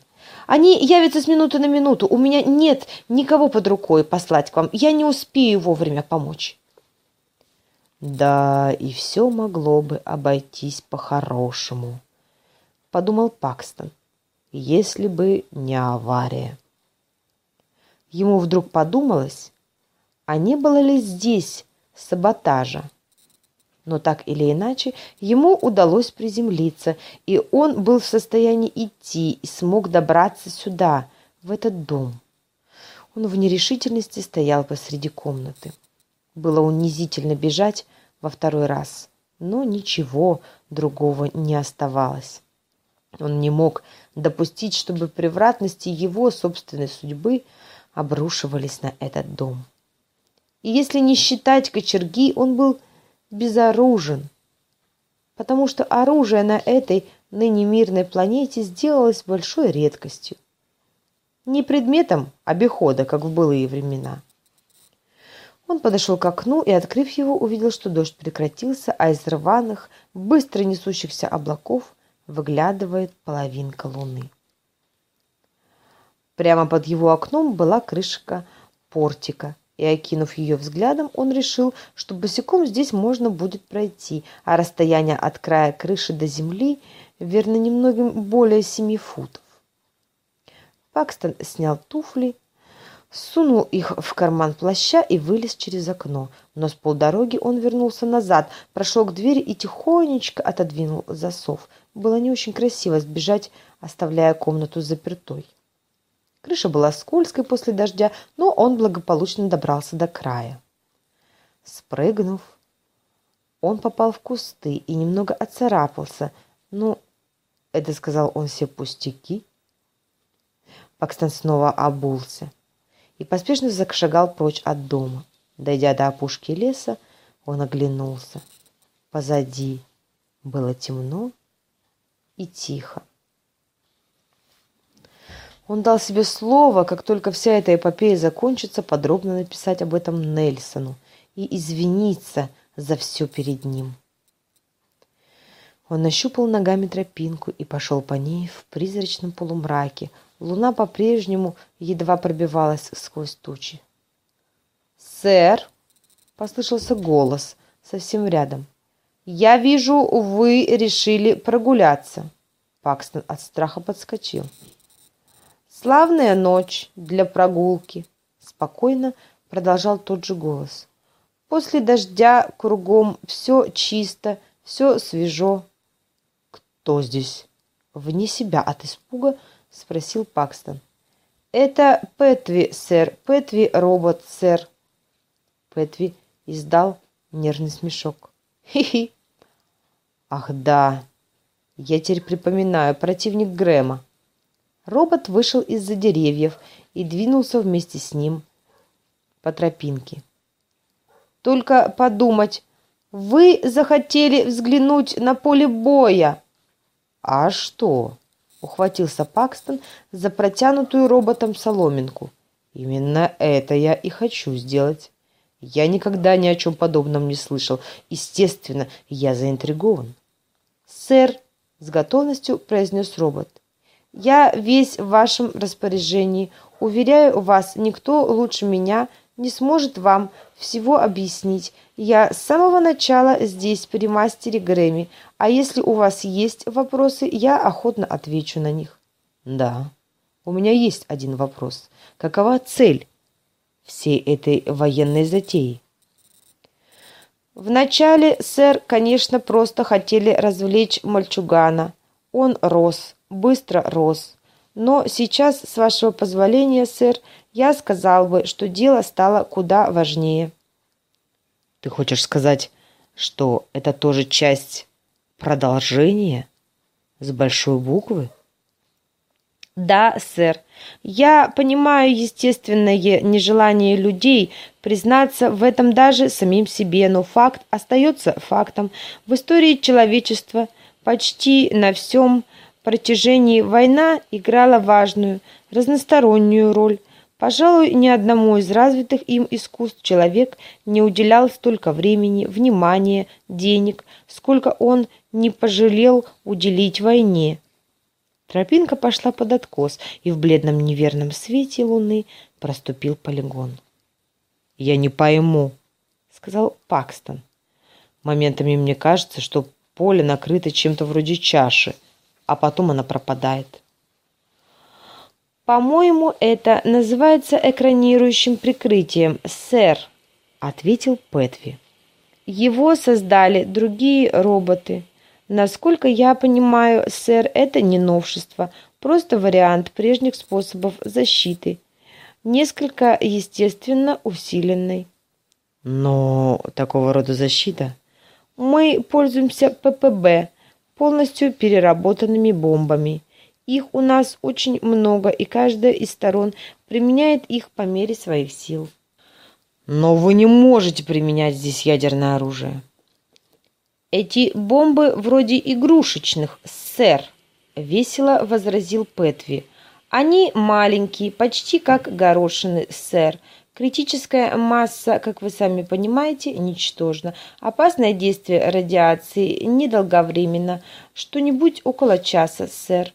Они явятся с минуты на минуту. У меня нет никого под рукой послать к вам. Я не успею вовремя помочь. Да, и все могло бы обойтись по-хорошему, подумал Пакстон, если бы не авария. Ему вдруг подумалось, а не было ли здесь саботажа? Но так или иначе ему удалось приземлиться, и он был в состоянии идти и смог добраться сюда, в этот дом. Он в нерешительности стоял посреди комнаты. Было унизительно бежать во второй раз, но ничего другого не оставалось. Он не мог допустить, чтобы превратности его собственной судьбы обрушивались на этот дом. И если не считать кочерги, он был безоружен, потому что оружие на этой ныне мирной планете сделалось большой редкостью. Не предметом обихода, как в былые времена. Он подошел к окну и, открыв его, увидел, что дождь прекратился, а из рваных, быстро несущихся облаков выглядывает половинка луны. Прямо под его окном была крышка портика, и, окинув ее взглядом, он решил, что босиком здесь можно будет пройти, а расстояние от края крыши до земли, верно, немногим более семи футов. Пакстон снял туфли, сунул их в карман плаща и вылез через окно. Но с полдороги он вернулся назад, прошел к двери и тихонечко отодвинул засов. Было не очень красиво сбежать, оставляя комнату запертой. Крыша была скользкой после дождя, но он благополучно добрался до края. Спрыгнув, он попал в кусты и немного отцарапался. Ну, это сказал он себе пустяки. Пакстон снова обулся и поспешно зашагал прочь от дома. Дойдя до опушки леса, он оглянулся. Позади было темно и тихо. Он дал себе слово, как только вся эта эпопея закончится, подробно написать об этом Нельсону и извиниться за все перед ним. Он нащупал ногами тропинку и пошел по ней в призрачном полумраке. Луна по-прежнему едва пробивалась сквозь тучи. «Сэр!» — послышался голос совсем рядом. «Я вижу, вы решили прогуляться». Пакстон от страха подскочил. Славная ночь для прогулки, спокойно продолжал тот же голос. После дождя кругом все чисто, все свежо. Кто здесь? Вне себя от испуга спросил Пакстон. Это Петви, сэр, Петви робот, сэр. Петви издал нервный смешок. Хи-хи. Ах да, я теперь припоминаю, противник Грэма. Робот вышел из-за деревьев и двинулся вместе с ним по тропинке. Только подумать, вы захотели взглянуть на поле боя. А что? Ухватился Пакстон за протянутую роботом соломинку. Именно это я и хочу сделать. Я никогда ни о чем подобном не слышал. Естественно, я заинтригован. Сэр, с готовностью произнес робот. Я весь в вашем распоряжении. Уверяю вас, никто лучше меня не сможет вам всего объяснить. Я с самого начала здесь при мастере Грэмми, а если у вас есть вопросы, я охотно отвечу на них. Да, у меня есть один вопрос. Какова цель всей этой военной затеи? Вначале, сэр, конечно, просто хотели развлечь мальчугана. Он рос, быстро рос. Но сейчас, с вашего позволения, сэр, я сказал бы, что дело стало куда важнее. Ты хочешь сказать, что это тоже часть продолжения с большой буквы? Да, сэр. Я понимаю естественное нежелание людей признаться в этом даже самим себе, но факт остается фактом. В истории человечества почти на всем протяжении война играла важную, разностороннюю роль. Пожалуй, ни одному из развитых им искусств человек не уделял столько времени, внимания, денег, сколько он не пожалел уделить войне. Тропинка пошла под откос, и в бледном неверном свете луны проступил полигон. «Я не пойму», — сказал Пакстон. «Моментами мне кажется, что поле накрыто чем-то вроде чаши, а потом она пропадает». «По-моему, это называется экранирующим прикрытием, сэр», — ответил Пэтви. «Его создали другие роботы. Насколько я понимаю, сэр, это не новшество, просто вариант прежних способов защиты, несколько, естественно, усиленный». «Но такого рода защита...» «Мы пользуемся ППБ, полностью переработанными бомбами». Их у нас очень много, и каждая из сторон применяет их по мере своих сил. Но вы не можете применять здесь ядерное оружие. Эти бомбы вроде игрушечных, сэр, весело возразил Петви. Они маленькие, почти как горошины, сэр. Критическая масса, как вы сами понимаете, ничтожна. Опасное действие радиации недолговременно. Что-нибудь около часа, сэр.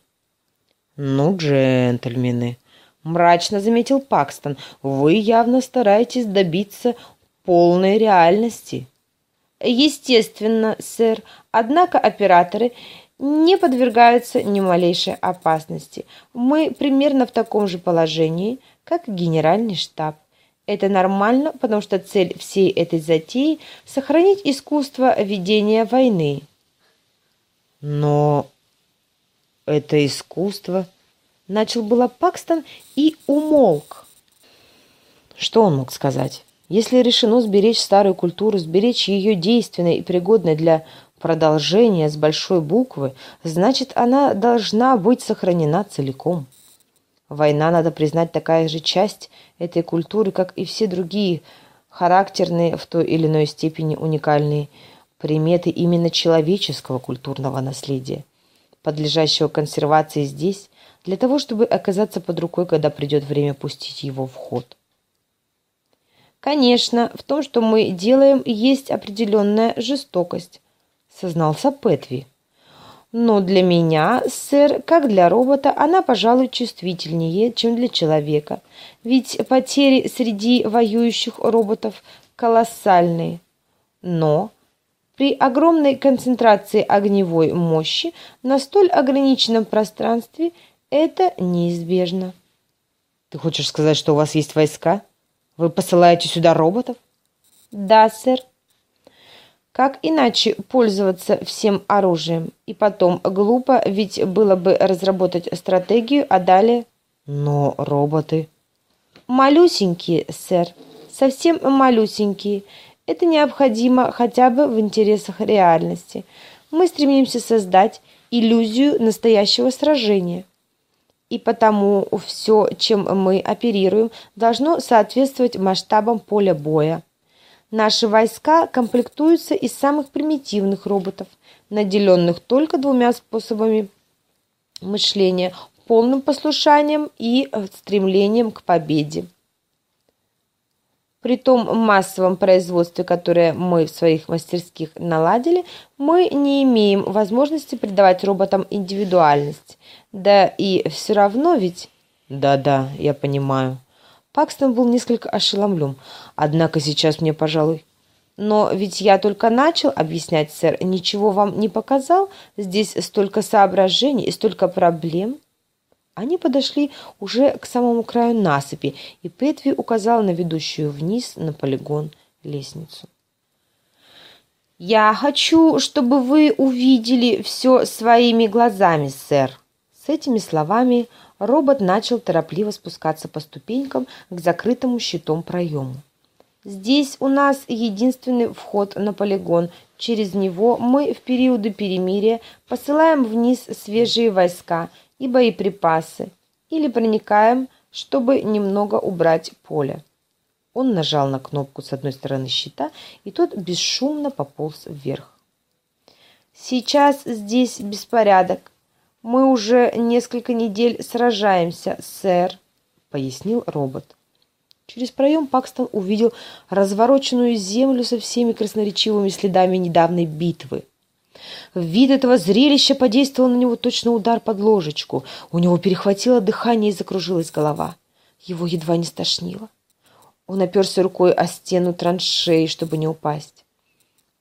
«Ну, джентльмены», — мрачно заметил Пакстон, — «вы явно стараетесь добиться полной реальности». «Естественно, сэр. Однако операторы не подвергаются ни малейшей опасности. Мы примерно в таком же положении, как генеральный штаб. Это нормально, потому что цель всей этой затеи – сохранить искусство ведения войны». «Но это искусство. Начал было Пакстон и умолк. Что он мог сказать? Если решено сберечь старую культуру, сберечь ее действенной и пригодной для продолжения с большой буквы, значит, она должна быть сохранена целиком. Война, надо признать, такая же часть этой культуры, как и все другие характерные в той или иной степени уникальные приметы именно человеческого культурного наследия подлежащего консервации здесь, для того, чтобы оказаться под рукой, когда придет время пустить его в ход. «Конечно, в том, что мы делаем, есть определенная жестокость», — сознался Петви. «Но для меня, сэр, как для робота, она, пожалуй, чувствительнее, чем для человека, ведь потери среди воюющих роботов колоссальные. Но при огромной концентрации огневой мощи на столь ограниченном пространстве это неизбежно. Ты хочешь сказать, что у вас есть войска? Вы посылаете сюда роботов? Да, сэр. Как иначе пользоваться всем оружием? И потом, глупо ведь было бы разработать стратегию, а далее... Но роботы... Малюсенькие, сэр. Совсем малюсенькие. Это необходимо хотя бы в интересах реальности. Мы стремимся создать иллюзию настоящего сражения. И потому все, чем мы оперируем, должно соответствовать масштабам поля боя. Наши войска комплектуются из самых примитивных роботов, наделенных только двумя способами мышления – полным послушанием и стремлением к победе. При том массовом производстве, которое мы в своих мастерских наладили, мы не имеем возможности придавать роботам индивидуальность. Да и все равно ведь... Да-да, я понимаю. Пакстон был несколько ошеломлен. Однако сейчас мне, пожалуй... Но ведь я только начал объяснять, сэр. Ничего вам не показал? Здесь столько соображений и столько проблем. Они подошли уже к самому краю насыпи, и Петви указал на ведущую вниз на полигон лестницу. «Я хочу, чтобы вы увидели все своими глазами, сэр». С этими словами робот начал торопливо спускаться по ступенькам к закрытому щитом проему. «Здесь у нас единственный вход на полигон. Через него мы в периоды перемирия посылаем вниз свежие войска и боеприпасы, или проникаем, чтобы немного убрать поле. Он нажал на кнопку с одной стороны щита, и тот бесшумно пополз вверх. «Сейчас здесь беспорядок. Мы уже несколько недель сражаемся, сэр», — пояснил робот. Через проем Пакстон увидел развороченную землю со всеми красноречивыми следами недавней битвы. Вид этого зрелища подействовал на него точно удар под ложечку. У него перехватило дыхание и закружилась голова. Его едва не стошнило. Он оперся рукой о стену траншеи, чтобы не упасть.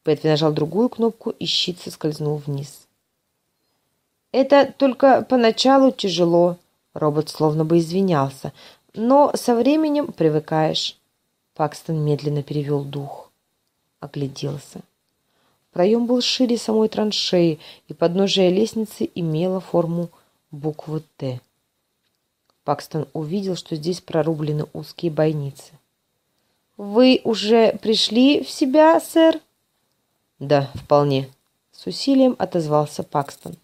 Пэтви нажал другую кнопку, и щит соскользнул вниз. «Это только поначалу тяжело», — робот словно бы извинялся, «но со временем привыкаешь». Пакстон медленно перевел дух, огляделся. Проем был шире самой траншеи, и подножие лестницы имело форму буквы «Т». Пакстон увидел, что здесь прорублены узкие бойницы. «Вы уже пришли в себя, сэр?» «Да, вполне», — с усилием отозвался Пакстон.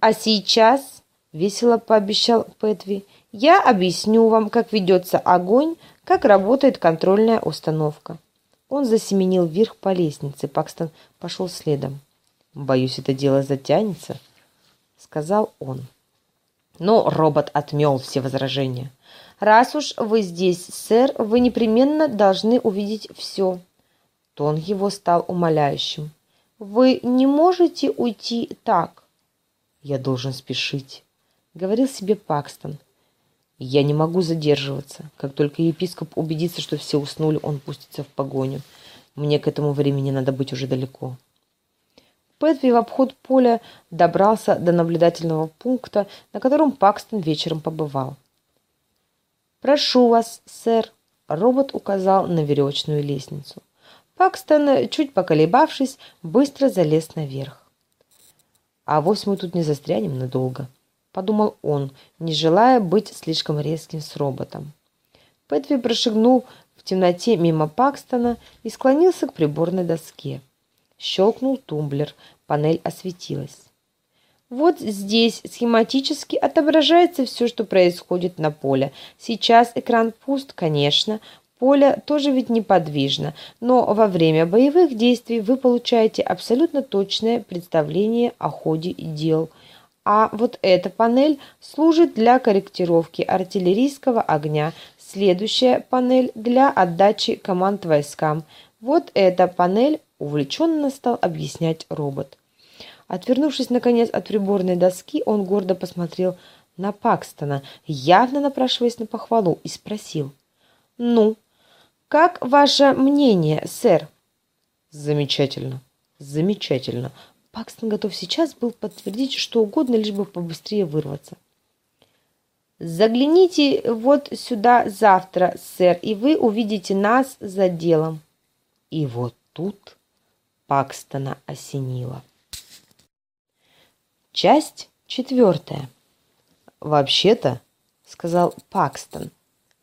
«А сейчас», — весело пообещал Пэтви, — «я объясню вам, как ведется огонь, как работает контрольная установка». Он засеменил вверх по лестнице. Пакстон пошел следом. «Боюсь, это дело затянется», — сказал он. Но робот отмел все возражения. «Раз уж вы здесь, сэр, вы непременно должны увидеть все». Тон его стал умоляющим. «Вы не можете уйти так?» «Я должен спешить», — говорил себе Пакстон. Я не могу задерживаться. Как только епископ убедится, что все уснули, он пустится в погоню. Мне к этому времени надо быть уже далеко. Пэтви в обход поля добрался до наблюдательного пункта, на котором Пакстон вечером побывал. «Прошу вас, сэр», — робот указал на веревочную лестницу. Пакстон, чуть поколебавшись, быстро залез наверх. «А вось мы тут не застрянем надолго», подумал он, не желая быть слишком резким с роботом. Пэтви прошагнул в темноте мимо Пакстона и склонился к приборной доске. Щелкнул тумблер, панель осветилась. Вот здесь схематически отображается все, что происходит на поле. Сейчас экран пуст, конечно, поле тоже ведь неподвижно, но во время боевых действий вы получаете абсолютно точное представление о ходе дел – а вот эта панель служит для корректировки артиллерийского огня. Следующая панель для отдачи команд войскам. Вот эта панель увлеченно стал объяснять робот. Отвернувшись, наконец, от приборной доски, он гордо посмотрел на Пакстона, явно напрашиваясь на похвалу, и спросил. «Ну, как ваше мнение, сэр?» «Замечательно, замечательно. Пакстон готов сейчас был подтвердить что угодно, лишь бы побыстрее вырваться. «Загляните вот сюда завтра, сэр, и вы увидите нас за делом». И вот тут Пакстона осенило. Часть четвертая. «Вообще-то», — сказал Пакстон, —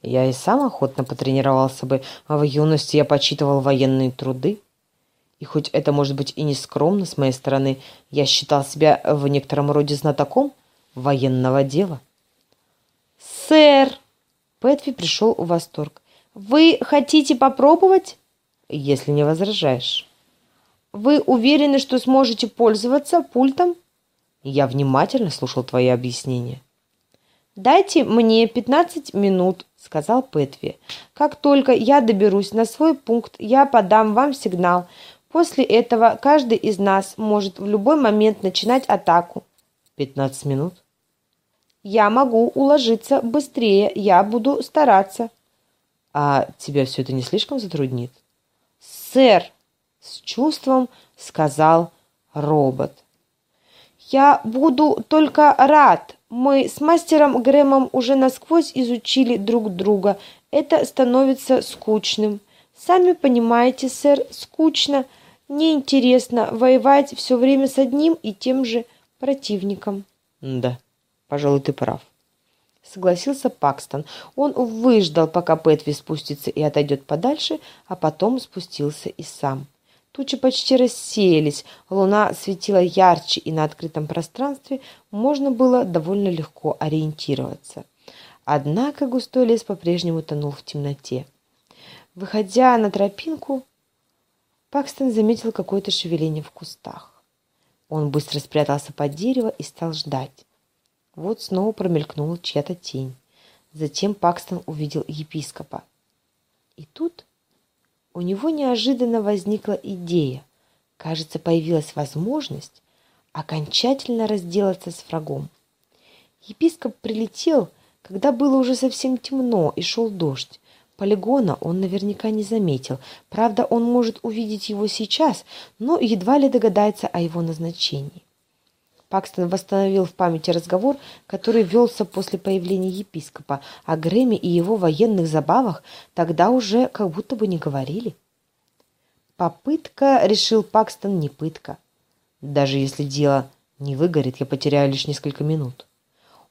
«я и сам охотно потренировался бы, а в юности я почитывал военные труды. И хоть это может быть и не скромно с моей стороны, я считал себя в некотором роде знатоком военного дела». «Сэр!» — Пэтви пришел в восторг. «Вы хотите попробовать?» «Если не возражаешь». «Вы уверены, что сможете пользоваться пультом?» Я внимательно слушал твои объяснения. «Дайте мне пятнадцать минут», — сказал Пэтви. «Как только я доберусь на свой пункт, я подам вам сигнал. После этого каждый из нас может в любой момент начинать атаку». «Пятнадцать минут?» «Я могу уложиться быстрее, я буду стараться». «А тебя все это не слишком затруднит?» «Сэр», — с чувством сказал робот. «Я буду только рад. Мы с мастером Грэмом уже насквозь изучили друг друга. Это становится скучным. Сами понимаете, сэр, скучно. Неинтересно воевать все время с одним и тем же противником». «Да, пожалуй, ты прав». Согласился Пакстон. Он выждал, пока Пэтви спустится и отойдет подальше, а потом спустился и сам. Тучи почти рассеялись, луна светила ярче, и на открытом пространстве можно было довольно легко ориентироваться. Однако густой лес по-прежнему тонул в темноте. Выходя на тропинку, Пакстон заметил какое-то шевеление в кустах. Он быстро спрятался под дерево и стал ждать. Вот снова промелькнула чья-то тень. Затем Пакстон увидел епископа. И тут у него неожиданно возникла идея. Кажется, появилась возможность окончательно разделаться с врагом. Епископ прилетел, когда было уже совсем темно и шел дождь. Полигона он наверняка не заметил. Правда, он может увидеть его сейчас, но едва ли догадается о его назначении. Пакстон восстановил в памяти разговор, который велся после появления епископа. О Грэме и его военных забавах тогда уже как будто бы не говорили. Попытка, решил Пакстон, не пытка. Даже если дело не выгорит, я потеряю лишь несколько минут.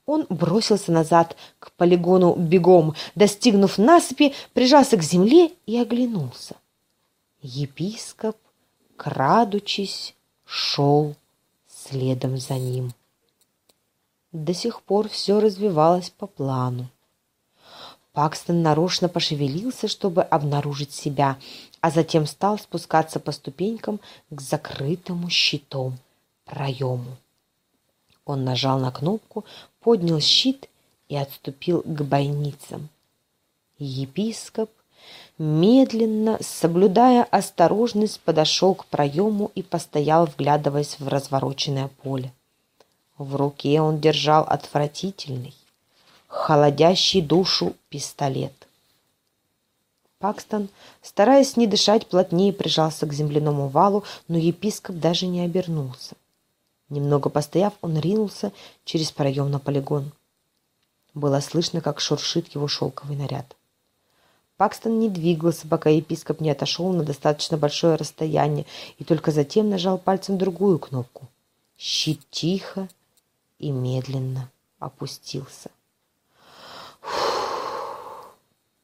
Он бросился назад к полигону бегом, достигнув насыпи, прижался к земле и оглянулся. Епископ, крадучись, шел следом за ним. До сих пор все развивалось по плану. Пакстон нарочно пошевелился, чтобы обнаружить себя, а затем стал спускаться по ступенькам к закрытому щитом проему. Он нажал на кнопку, поднял щит и отступил к бойницам. Епископ медленно, соблюдая осторожность, подошел к проему и постоял, вглядываясь в развороченное поле. В руке он держал отвратительный, холодящий душу пистолет. Пакстон, стараясь не дышать, плотнее прижался к земляному валу, но епископ даже не обернулся. Немного постояв, он ринулся через проем на полигон. Было слышно, как шуршит его шелковый наряд. Пакстон не двигался, пока епископ не отошел на достаточно большое расстояние, и только затем нажал пальцем другую кнопку. Щит тихо и медленно опустился.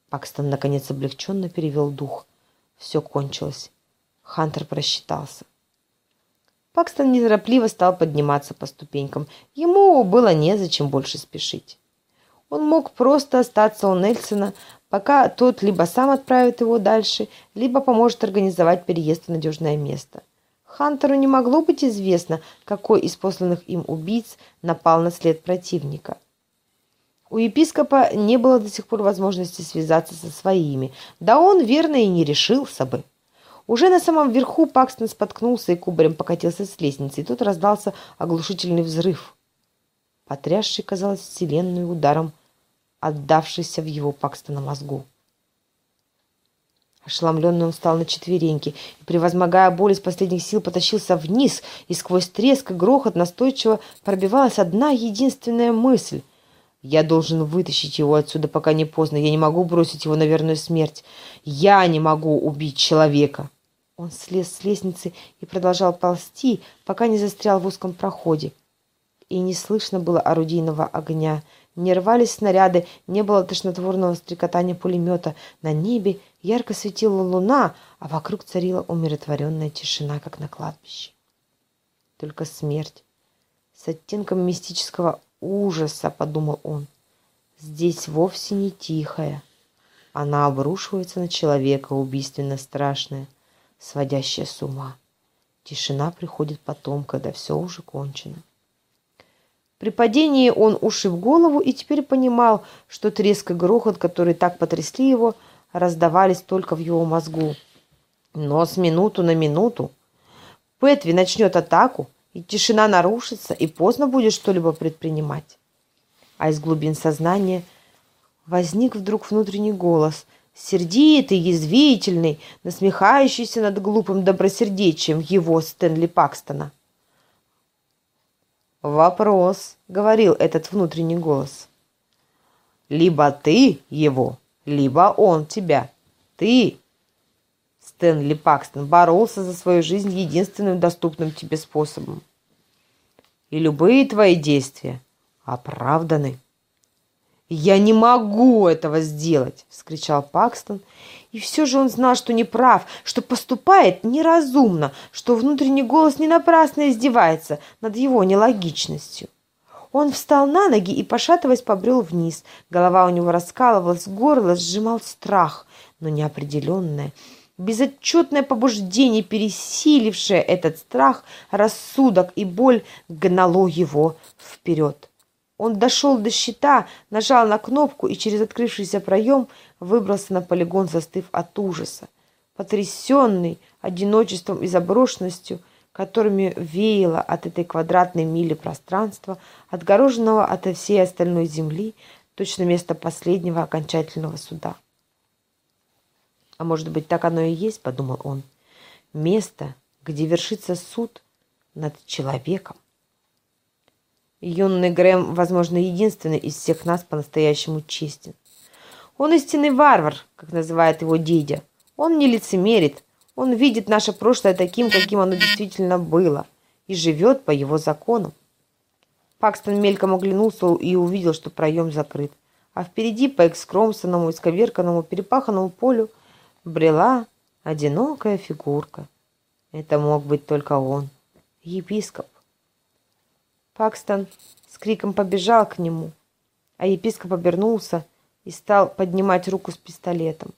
Пакстон, наконец, облегченно перевел дух. Все кончилось. Хантер просчитался. Пакстон неторопливо стал подниматься по ступенькам. Ему было незачем больше спешить. Он мог просто остаться у Нельсона, пока тот либо сам отправит его дальше, либо поможет организовать переезд в надежное место. Хантеру не могло быть известно, какой из посланных им убийц напал на след противника. У епископа не было до сих пор возможности связаться со своими, да он, верно, и не решился бы. Уже на самом верху Пакстон споткнулся и кубарем покатился с лестницы, и тут раздался оглушительный взрыв, потрясший, казалось, вселенную ударом отдавшийся в его Пакстона мозгу. Ошеломленный он встал на четвереньки и, превозмогая боль из последних сил, потащился вниз, и сквозь треск и грохот настойчиво пробивалась одна единственная мысль. «Я должен вытащить его отсюда, пока не поздно. Я не могу бросить его на верную смерть. Я не могу убить человека». Он слез с лестницы и продолжал ползти, пока не застрял в узком проходе. И не слышно было орудийного огня. Не рвались снаряды, не было тошнотворного стрекотания пулемета. На небе ярко светила луна, а вокруг царила умиротворенная тишина, как на кладбище. Только смерть. С оттенком мистического ужаса, подумал он. Здесь вовсе не тихая. Она обрушивается на человека, убийственно страшная — сводящая с ума. Тишина приходит потом, когда все уже кончено. При падении он ушиб голову и теперь понимал, что треск и грохот, которые так потрясли его, раздавались только в его мозгу. Но с минуту на минуту Петви начнет атаку, и тишина нарушится, и поздно будет что-либо предпринимать. А из глубин сознания возник вдруг внутренний голос – сердитый, язвительный, насмехающийся над глупым добросердечием его Стэнли Пакстона. «Вопрос», — говорил этот внутренний голос. «Либо ты его, либо он тебя. Ты, Стэнли Пакстон, боролся за свою жизнь единственным доступным тебе способом. И любые твои действия оправданы». «Я не могу этого сделать!» — вскричал Пакстон. И все же он знал, что не прав, что поступает неразумно, что внутренний голос не напрасно издевается над его нелогичностью. Он встал на ноги и, пошатываясь, побрел вниз. Голова у него раскалывалась, горло сжимал страх, но неопределенное, безотчетное побуждение, пересилившее этот страх, рассудок и боль, гнало его вперед. Он дошел до щита, нажал на кнопку и через открывшийся проем выбрался на полигон, застыв от ужаса. Потрясенный одиночеством и заброшенностью, которыми веяло от этой квадратной мили пространства, отгороженного от всей остальной земли, точно место последнего окончательного суда. «А может быть, так оно и есть?» — подумал он. «Место, где вершится суд над человеком». Юный Грэм, возможно, единственный из всех нас по-настоящему честен. Он истинный варвар, как называет его дядя. Он не лицемерит. Он видит наше прошлое таким, каким оно действительно было, и живет по его законам. Пакстон мельком оглянулся и увидел, что проем закрыт. А впереди по экскромсанному, исковерканному, перепаханному полю брела одинокая фигурка. Это мог быть только он, епископ. Пакстон с криком побежал к нему, а епископ обернулся и стал поднимать руку с пистолетом.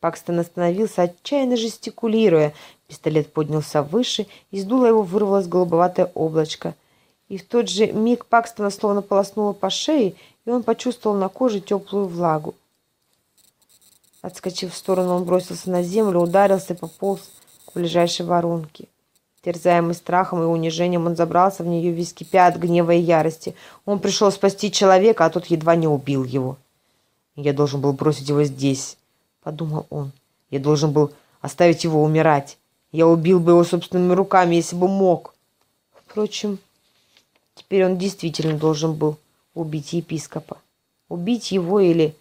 Пакстон остановился, отчаянно жестикулируя. Пистолет поднялся выше, из дула его вырвалось голубоватое облачко. И в тот же миг Пакстона словно полоснуло по шее, и он почувствовал на коже теплую влагу. Отскочив в сторону, он бросился на землю, ударился и пополз к ближайшей воронке. Терзаемый страхом и унижением, он забрался в нее весь кипя от гнева и ярости. Он пришел спасти человека, а тот едва не убил его. «Я должен был бросить его здесь», — подумал он. «Я должен был оставить его умирать. Я убил бы его собственными руками, если бы мог». Впрочем, теперь он действительно должен был убить епископа. Убить его или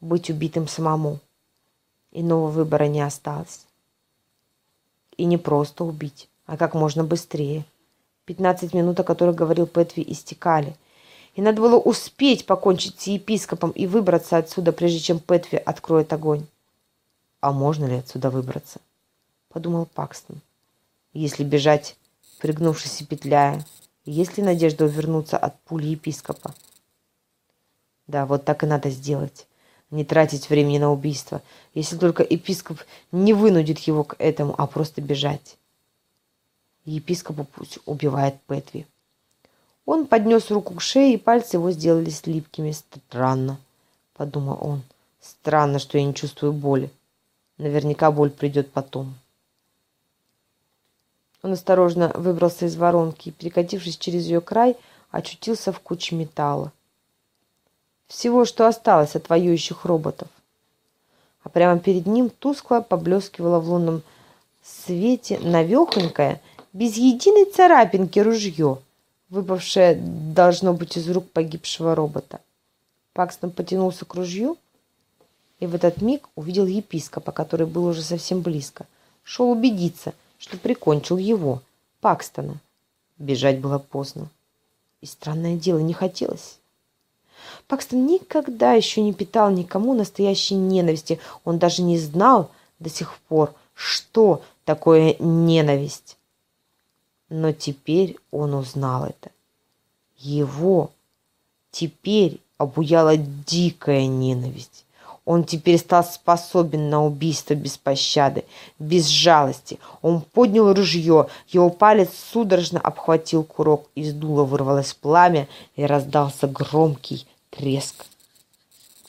быть убитым самому. Иного выбора не осталось. И не просто убить а как можно быстрее. Пятнадцать минут, о которых говорил Петви, истекали. И надо было успеть покончить с епископом и выбраться отсюда, прежде чем Петви откроет огонь. «А можно ли отсюда выбраться?» — подумал Пакстон. «Если бежать, пригнувшись и петляя, есть ли надежда увернуться от пули епископа?» «Да, вот так и надо сделать. Не тратить времени на убийство, если только епископ не вынудит его к этому, а просто бежать. Епископу пусть убивает Петви. Он поднес руку к шее, и пальцы его сделались липкими. «Странно», — подумал он. «Странно, что я не чувствую боли. Наверняка боль придет потом». Он осторожно выбрался из воронки и, перекатившись через ее край, очутился в куче металла. Всего, что осталось от воюющих роботов. А прямо перед ним тускло поблескивало в лунном свете навехонькое без единой царапинки ружье, выпавшее, должно быть, из рук погибшего робота. Пакстон потянулся к ружью и в этот миг увидел епископа, который был уже совсем близко. Шел убедиться, что прикончил его, Пакстона. Бежать было поздно. И странное дело, не хотелось. Пакстон никогда еще не питал никому настоящей ненависти. Он даже не знал до сих пор, что такое ненависть. Но теперь он узнал это. Его теперь обуяла дикая ненависть. Он теперь стал способен на убийство без пощады, без жалости. Он поднял ружье, его палец судорожно обхватил курок, из дула вырвалось пламя и раздался громкий треск.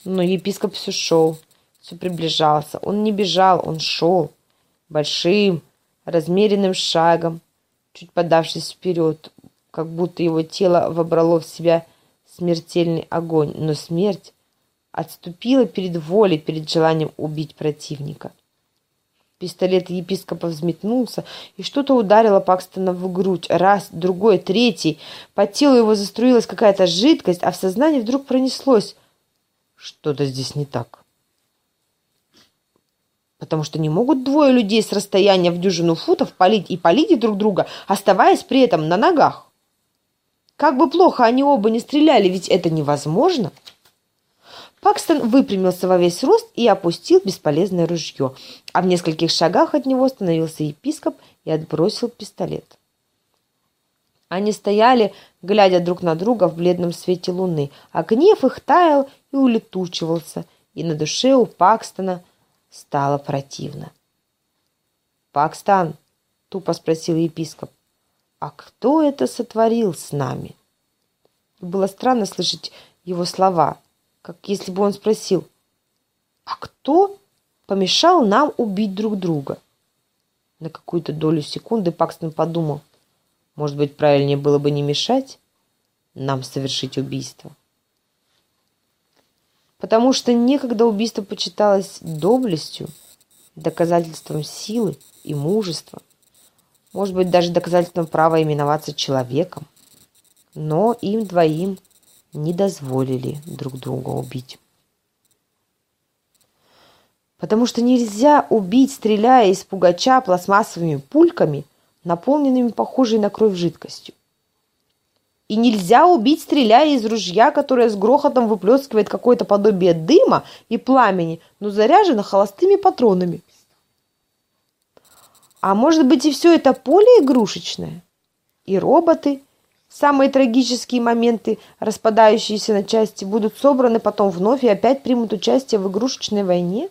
Но епископ все шел, все приближался. Он не бежал, он шел большим, размеренным шагом, чуть подавшись вперед, как будто его тело вобрало в себя смертельный огонь. Но смерть отступила перед волей, перед желанием убить противника. Пистолет епископа взметнулся, и что-то ударило Пакстона в грудь. Раз, другой, третий. По телу его заструилась какая-то жидкость, а в сознании вдруг пронеслось. Что-то здесь не так. Потому что не могут двое людей с расстояния в дюжину футов палить и палить друг друга, оставаясь при этом на ногах. Как бы плохо они оба не стреляли, ведь это невозможно. — Пакстон выпрямился во весь рост и опустил бесполезное ружье, а в нескольких шагах от него остановился епископ и отбросил пистолет. Они стояли, глядя друг на друга в бледном свете луны, а гнев их таял и улетучивался, и на душе у Пакстона стало противно. «Пакстан», — тупо спросил епископ, — «а кто это сотворил с нами?» Было странно слышать его слова — как если бы он спросил, «А кто помешал нам убить друг друга?» На какую-то долю секунды Пакстон подумал, может быть, правильнее было бы не мешать нам совершить убийство. Потому что некогда убийство почиталось доблестью, доказательством силы и мужества, может быть, даже доказательством права именоваться человеком. Но им двоим не дозволили друг друга убить. Потому что нельзя убить, стреляя из пугача пластмассовыми пульками, наполненными похожей на кровь жидкостью. И нельзя убить, стреляя из ружья, которое с грохотом выплескивает какое-то подобие дыма и пламени, но заряжено холостыми патронами. А может быть и все это поле игрушечное? И роботы, Самые трагические моменты, распадающиеся на части, будут собраны потом вновь и опять примут участие в игрушечной войне?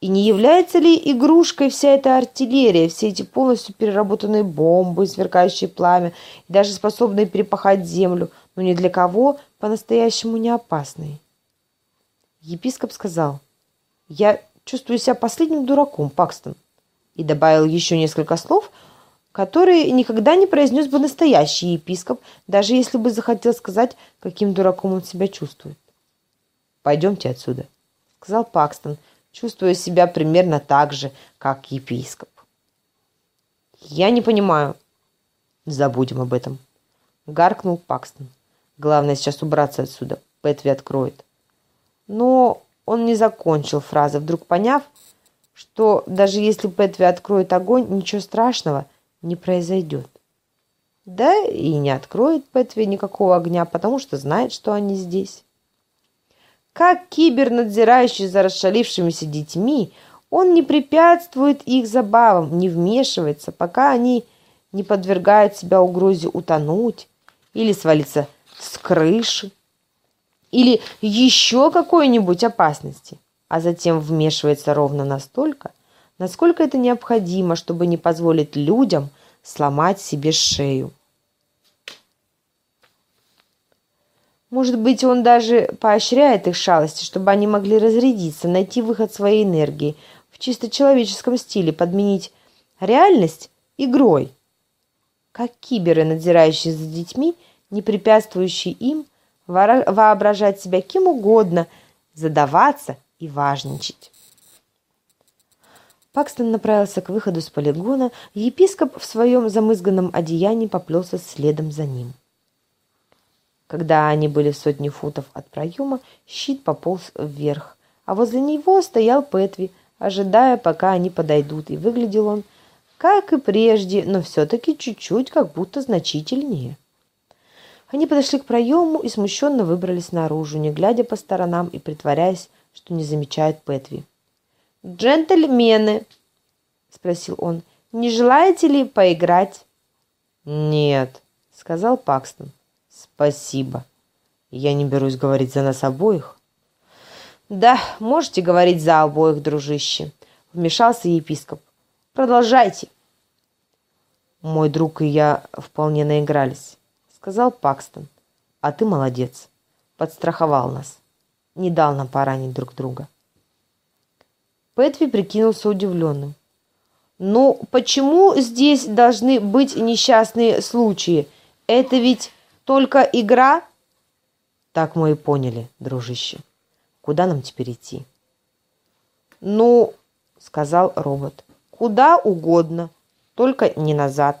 И не является ли игрушкой вся эта артиллерия, все эти полностью переработанные бомбы, сверкающие пламя, и даже способные перепахать землю, но ни для кого по-настоящему не опасные? Епископ сказал, «Я чувствую себя последним дураком, Пакстон», и добавил еще несколько слов – который никогда не произнес бы настоящий епископ, даже если бы захотел сказать, каким дураком он себя чувствует. «Пойдемте отсюда», — сказал Пакстон, чувствуя себя примерно так же, как епископ. «Я не понимаю». «Забудем об этом», — гаркнул Пакстон. «Главное сейчас убраться отсюда. Пэтви откроет». Но он не закончил фразы, вдруг поняв, что даже если Пэтви откроет огонь, ничего страшного — не произойдет. Да и не откроет Пэтви никакого огня, потому что знает, что они здесь. Как кибер, надзирающий за расшалившимися детьми, он не препятствует их забавам, не вмешивается, пока они не подвергают себя угрозе утонуть или свалиться с крыши, или еще какой-нибудь опасности, а затем вмешивается ровно настолько, насколько это необходимо, чтобы не позволить людям сломать себе шею. Может быть, он даже поощряет их шалости, чтобы они могли разрядиться, найти выход своей энергии в чисто человеческом стиле, подменить реальность игрой. Как киберы, надзирающие за детьми, не препятствующие им воображать себя кем угодно, задаваться и важничать. Пакстон направился к выходу с полигона, епископ в своем замызганном одеянии поплелся следом за ним. Когда они были в сотне футов от проема, щит пополз вверх, а возле него стоял Петви, ожидая, пока они подойдут, и выглядел он, как и прежде, но все-таки чуть-чуть, как будто значительнее. Они подошли к проему и смущенно выбрались наружу, не глядя по сторонам и притворяясь, что не замечают Петви. «Джентльмены!» — спросил он. «Не желаете ли поиграть?» «Нет», — сказал Пакстон. «Спасибо. Я не берусь говорить за нас обоих». «Да, можете говорить за обоих, дружище», — вмешался епископ. «Продолжайте». «Мой друг и я вполне наигрались», — сказал Пакстон. «А ты молодец. Подстраховал нас. Не дал нам поранить друг друга». Пэтви прикинулся удивленным. «Ну, почему здесь должны быть несчастные случаи? Это ведь только игра?» «Так мы и поняли, дружище. Куда нам теперь идти?» «Ну, — сказал робот, — куда угодно, только не назад.